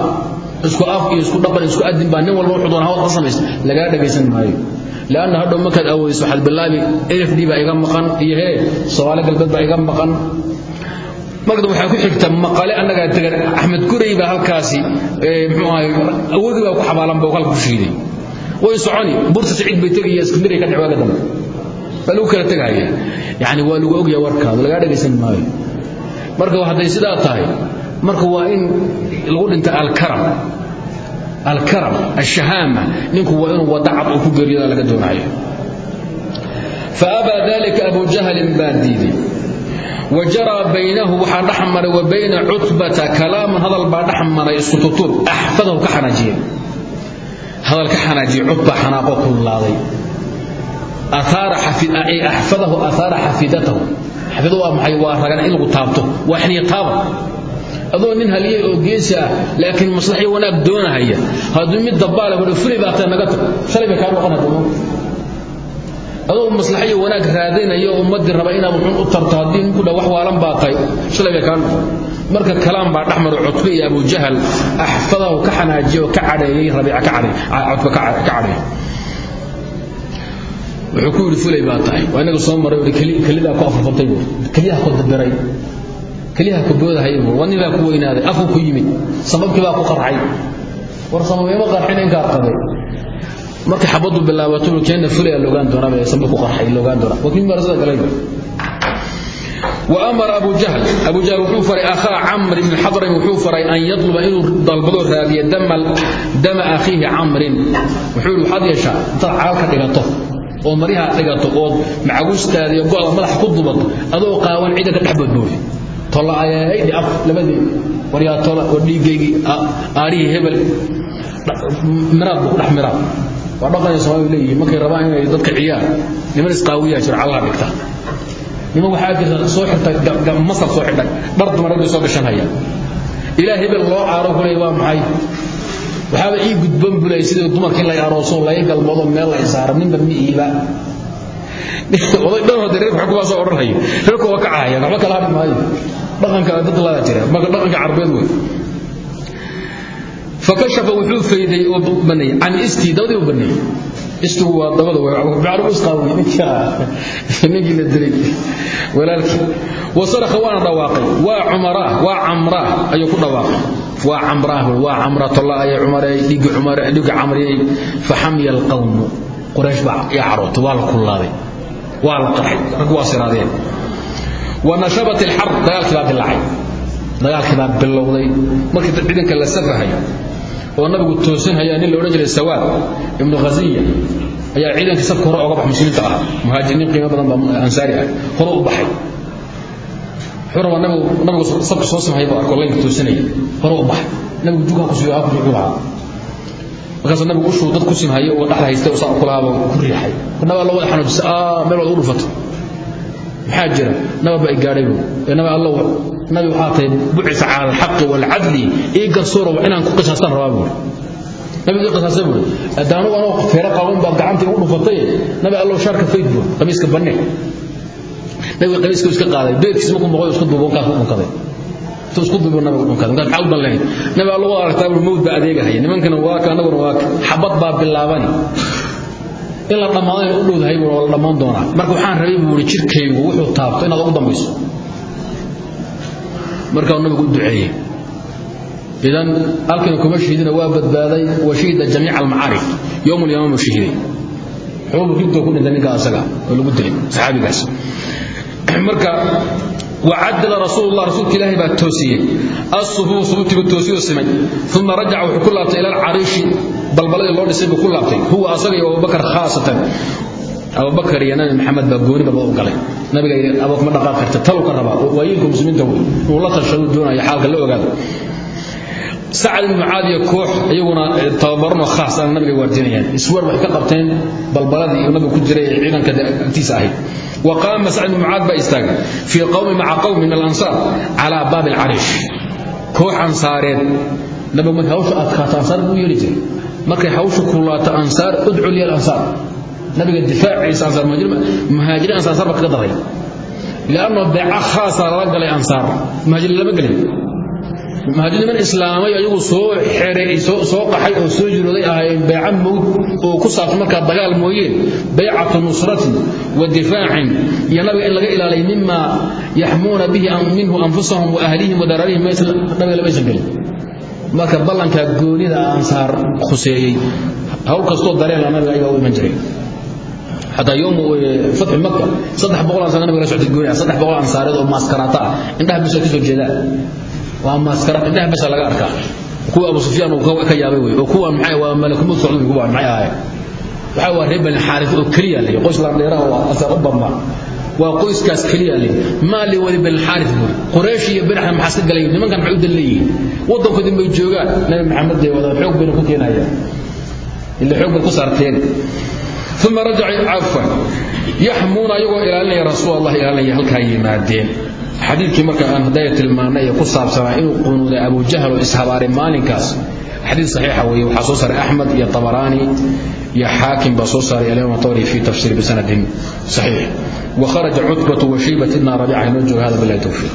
Isku af iyo isku dhaqan isku adin baa nin walba wuxuu doona hawad ka samaysta. Lagaa dhagaysan maayo leanna hadhow markaad awoodayso waxaad bilaabi f d baa iga maqan iyo hee soomaali galbeed baa iga maqan markada waxaa ku xigta maqale annagaa tegan axmed gurey baa halkaasi muxuu ahay awoodii baa ku xabaalan baa halka ku shiiday way soconi burta saciid bay tegaya iskandaray ka dhacwaaga dambe waa lagu kala tegaya yani waa lagu ogyaha warkaadu lagaa dhagaysan maayo marka hadday sidaa tahay marka waa in lagu dhinta alkaram alkaram ashahaama ninku waa inuu wada cad uu ku geeriyada laga doonayo. Faabaa dalika abu jahlin baa diiday wa jaraa baynahu waxaa dhex maray wa bayna cutbata kalaaman hadal baa dhex maray isku tutur axfadahu ka xanaajiye hadal ka xanaajiye cutba xanaaqoo kululaaday axfadahu ahaara xafidatahu. Xafida waa maxay? Waa ragan in lagu taabto. Waa xiniya taaba adoo nin haliyey oo geesi ah laakiin maslaxii wanaag doonahaya. Hadduu mid dabbaale wuhi fuli baa tae naga tag. Shalay kaa noqon hadduu adoo maslaxayo wanaag raadinaya oo ummaddii raba inaad wuxuun u tarto haddii ninku dha wax waalan baa tahay shalay marka kalaam baa dhexmaro cutbe iyo abujahal axfadahu ka xanaajiye oo ka cadheeyey rabiica ka cutbe ka cadheey wuxuu ku yidhi fulay baa tahay. Waa inaga soo maray kelidaa ku afarfantay keliyaha ku dabiray keliyaha ku boodahay buur wadni baa ku weynaaday afku ku yimid sababkii baa ku qarxay war sababeema qarxin inkaa qabay markay xabadu bilaabato keenna fulaya loogaan doonaa sabab ku qarxay loogaan doonaa waa kii marsada galayba وأمر أبو جهل أبو جهل وحوفر أخا عمرو بن حضرم وحوفر أن يطلب إنه ضلبضو رادية دم دم أخيه عمرو وحول حد يشاء تعال كدغته oo maryaha dhigato ood macagustaada iyo go'da madaxa ku dubato adoo qaawan ciidanka dhex boodboodi tolla ayaydhi af labadii waryaa tola oo dhiiggaygii aarihii hebel. Miraad buu ku dhex miraad waa dhaqanay soomaalidu leeyihiin markay rabaan inay dadka ciyaan niman isqaawiyaa jiro callaha dhigta. Niman waxaa jirta soo xirta masar soo xidhay. Dhar dumar bay soo gashan hayaan ilaa hebel loo aaro kulay waa maxay? Waxaaba ii gudban bulay sidii dumarkii lay arooso lay galmado meel lay saaro ninba mi iiba. Oday dhan hode reerka xukubaa soo odhanaya reerku waa ka cahaya waxba kala hadhi maayo dhaqanka dad laada jira marka dhaqanka carbeed wey fakashafa wuxuu fayday oo baneeyey can istii dabadii u baneeyey istigu waa dabada bacru isqaawiy ninkii la dilay. Walaalkii. Wasaraka waana dhawaaqay. Waa cumaraa waa camraa ayuu ku dhawaaqay. Waa camraa waa camra tolla ayay cumarey dhigi cumare dhigi camriyey faxamiya alqawmu quraysh baa yaa carootay waa la kullaaday. Waa la qarxay rag waa siraadeen wanashabat alxarb dagaalkii baa dilaacay dagaalkii baa bilowday markii ciidanka la safrahay oo nabigu toosinhaya nin la odhan jiray sawaad ibnu khasiya ayaa ciidankii safka hore oga bax muslimiinta ah. Muhaajiriin qiimo badan baa ansaari ah. Hore u baxay. Wuxuu rabaa nabigu nabigu safka soo samhaya buu arko laynka toosinaya hore u baxay. Nabigu jugaa ku suyo ku jugu lahaa markaasuu nabigu ushuu dad ku simhaya oo dhexda haystay saa kulahaaba ku riixay. Nabi alla wada xanuujisa aa meel wad u dhufato maxaa jira? Nabi baa i gaadhay buu. Ee nabi alla nabi waxaa bucisa cala alxaqi waalcadli ii garsoora inaan ku qisaastaan rabaa buuri nabiga ii qisaasay buuri anoo feero qaban baad gacantii ugu dhufatay nabi allow shaarka fayd buur qamiiska banne. Nabiga qamiiska iska qaaday. Beerkiisa markuu noqoy isku duubo kaas dhunkaday. Nabi allo aragtaa mawd baa adeegahaya. Nimankana waa ka annaguna waa ka xabad baa bilaabani in la dhammaadana u dhowdahay waa la dhammaan doonaa. Marka waxaan rabay buu i jirkaygu wuxuu taabto inaad ugu dambayso. Markaa nabigu u duceeyey. Idan alkina kuma shahidina waa badbaaday wa shahida jamiica almacaarif yowm ulyamaan buu shahiday. Xubukintuu ku dhintay ninkaa asaga oo lagu dilay saxaabigaas. Marka wacadala rasuullah rasuulka ilaahay baa toosiyey. Asufuuf sufuuftiibu toosiyoo simay. Uma rajaca wuxuu ku laabtay ila alcariishi balbaladii loo dhisay buu ku laabtay. Huwa asaga iyo abubakar khaasatan. Abubakar iyo nabi maxamed baa gooni balba u galay. Nabiga abood ma dhaqaaq karta taluu ka rabaa waayiinka muslimiinta wey uu la tashaduu doonaya xaalka la ogaado. Sacad ibnu mucaadiya koox iyaguna eh, tababaranoo khaas ana nabiga waardinayaan. Iswer waxay ka qabteen balbaladii uu nabigu ku jiray ee ciidanka agtiisa ahayd. Wa qaama sacad ibnu mucaad baa istaagay fii qowmi maca qowmi min alansaar calaa baabi alcariish. Koox ansaareed nabigu markii hawsha adkaata ansaar buu yeeli jiray markay hawshu kulaato ansaar udcu liya alansaar nabiga difaaciisa ansaar muhaajiriin ansaar ansaar baa kaga daray. Liannoo beeca khaasaa lala galay ansaar muhaajiriin lama gelin. Muhaajiriin niman islaamay ayagu soo xeray soo qaxay oo soo jirooday ahaayeen beeca mawd oo ku saabsan markaa dagaal mooyeen baycatu nusratin wa difaacin. Iyo nabiga in laga ilaalay mima yaxmuuna bihi minhu anfusahum wa ahlihim wa daraarihim nabiga lamaysan gelin marka ballankaa goonida ansaar khuseeyey hawl kastoo dareen nabiga ayaa u iman jiray. Xataa ymu fatxu maka saddex boqol ansaar nabiga la soctay goonaya saddex boqol ansaareed oo maaskaraato indhaha bisa ka soo jeedaan waa maaskaraat indhaha bisa laga arkaa. Kuwa abu sufyaan uu ka yaabay wey oo kuwa maxaa waa malakumud socdun kuwa maxay ahaayeen. Waxaa waa reer xaarif oo keliya lay qoys laandheeraha oo ansaar u badnaa waa qoyskaas kaliya leh maali wali bil xaarif bur quraysh iyo biraha maxaa ka galay nimankan maxay u daleeyeen wadankoodii may joogaan nabi maxamed ee wada xoog bayna ku keenaya illa xoog bay ku saarteen ثم رجع عفوا يحمون ايغو الى رسول الله الى الله halka yimaadeen xadiidkii marka aan hadayat ilmaanay ku saabsanaa inuu qunuuday abu jahl oo xadii saxiixa weeye. Waxaa soo saaray axmed iyo abaraani iyo xaakim baa soo saaray alimaam awri fi tafsiir bisanadin saxiix. Wakharaja cutbatu washiibat ibna rabica inoo jooga hada bilahi towfiiq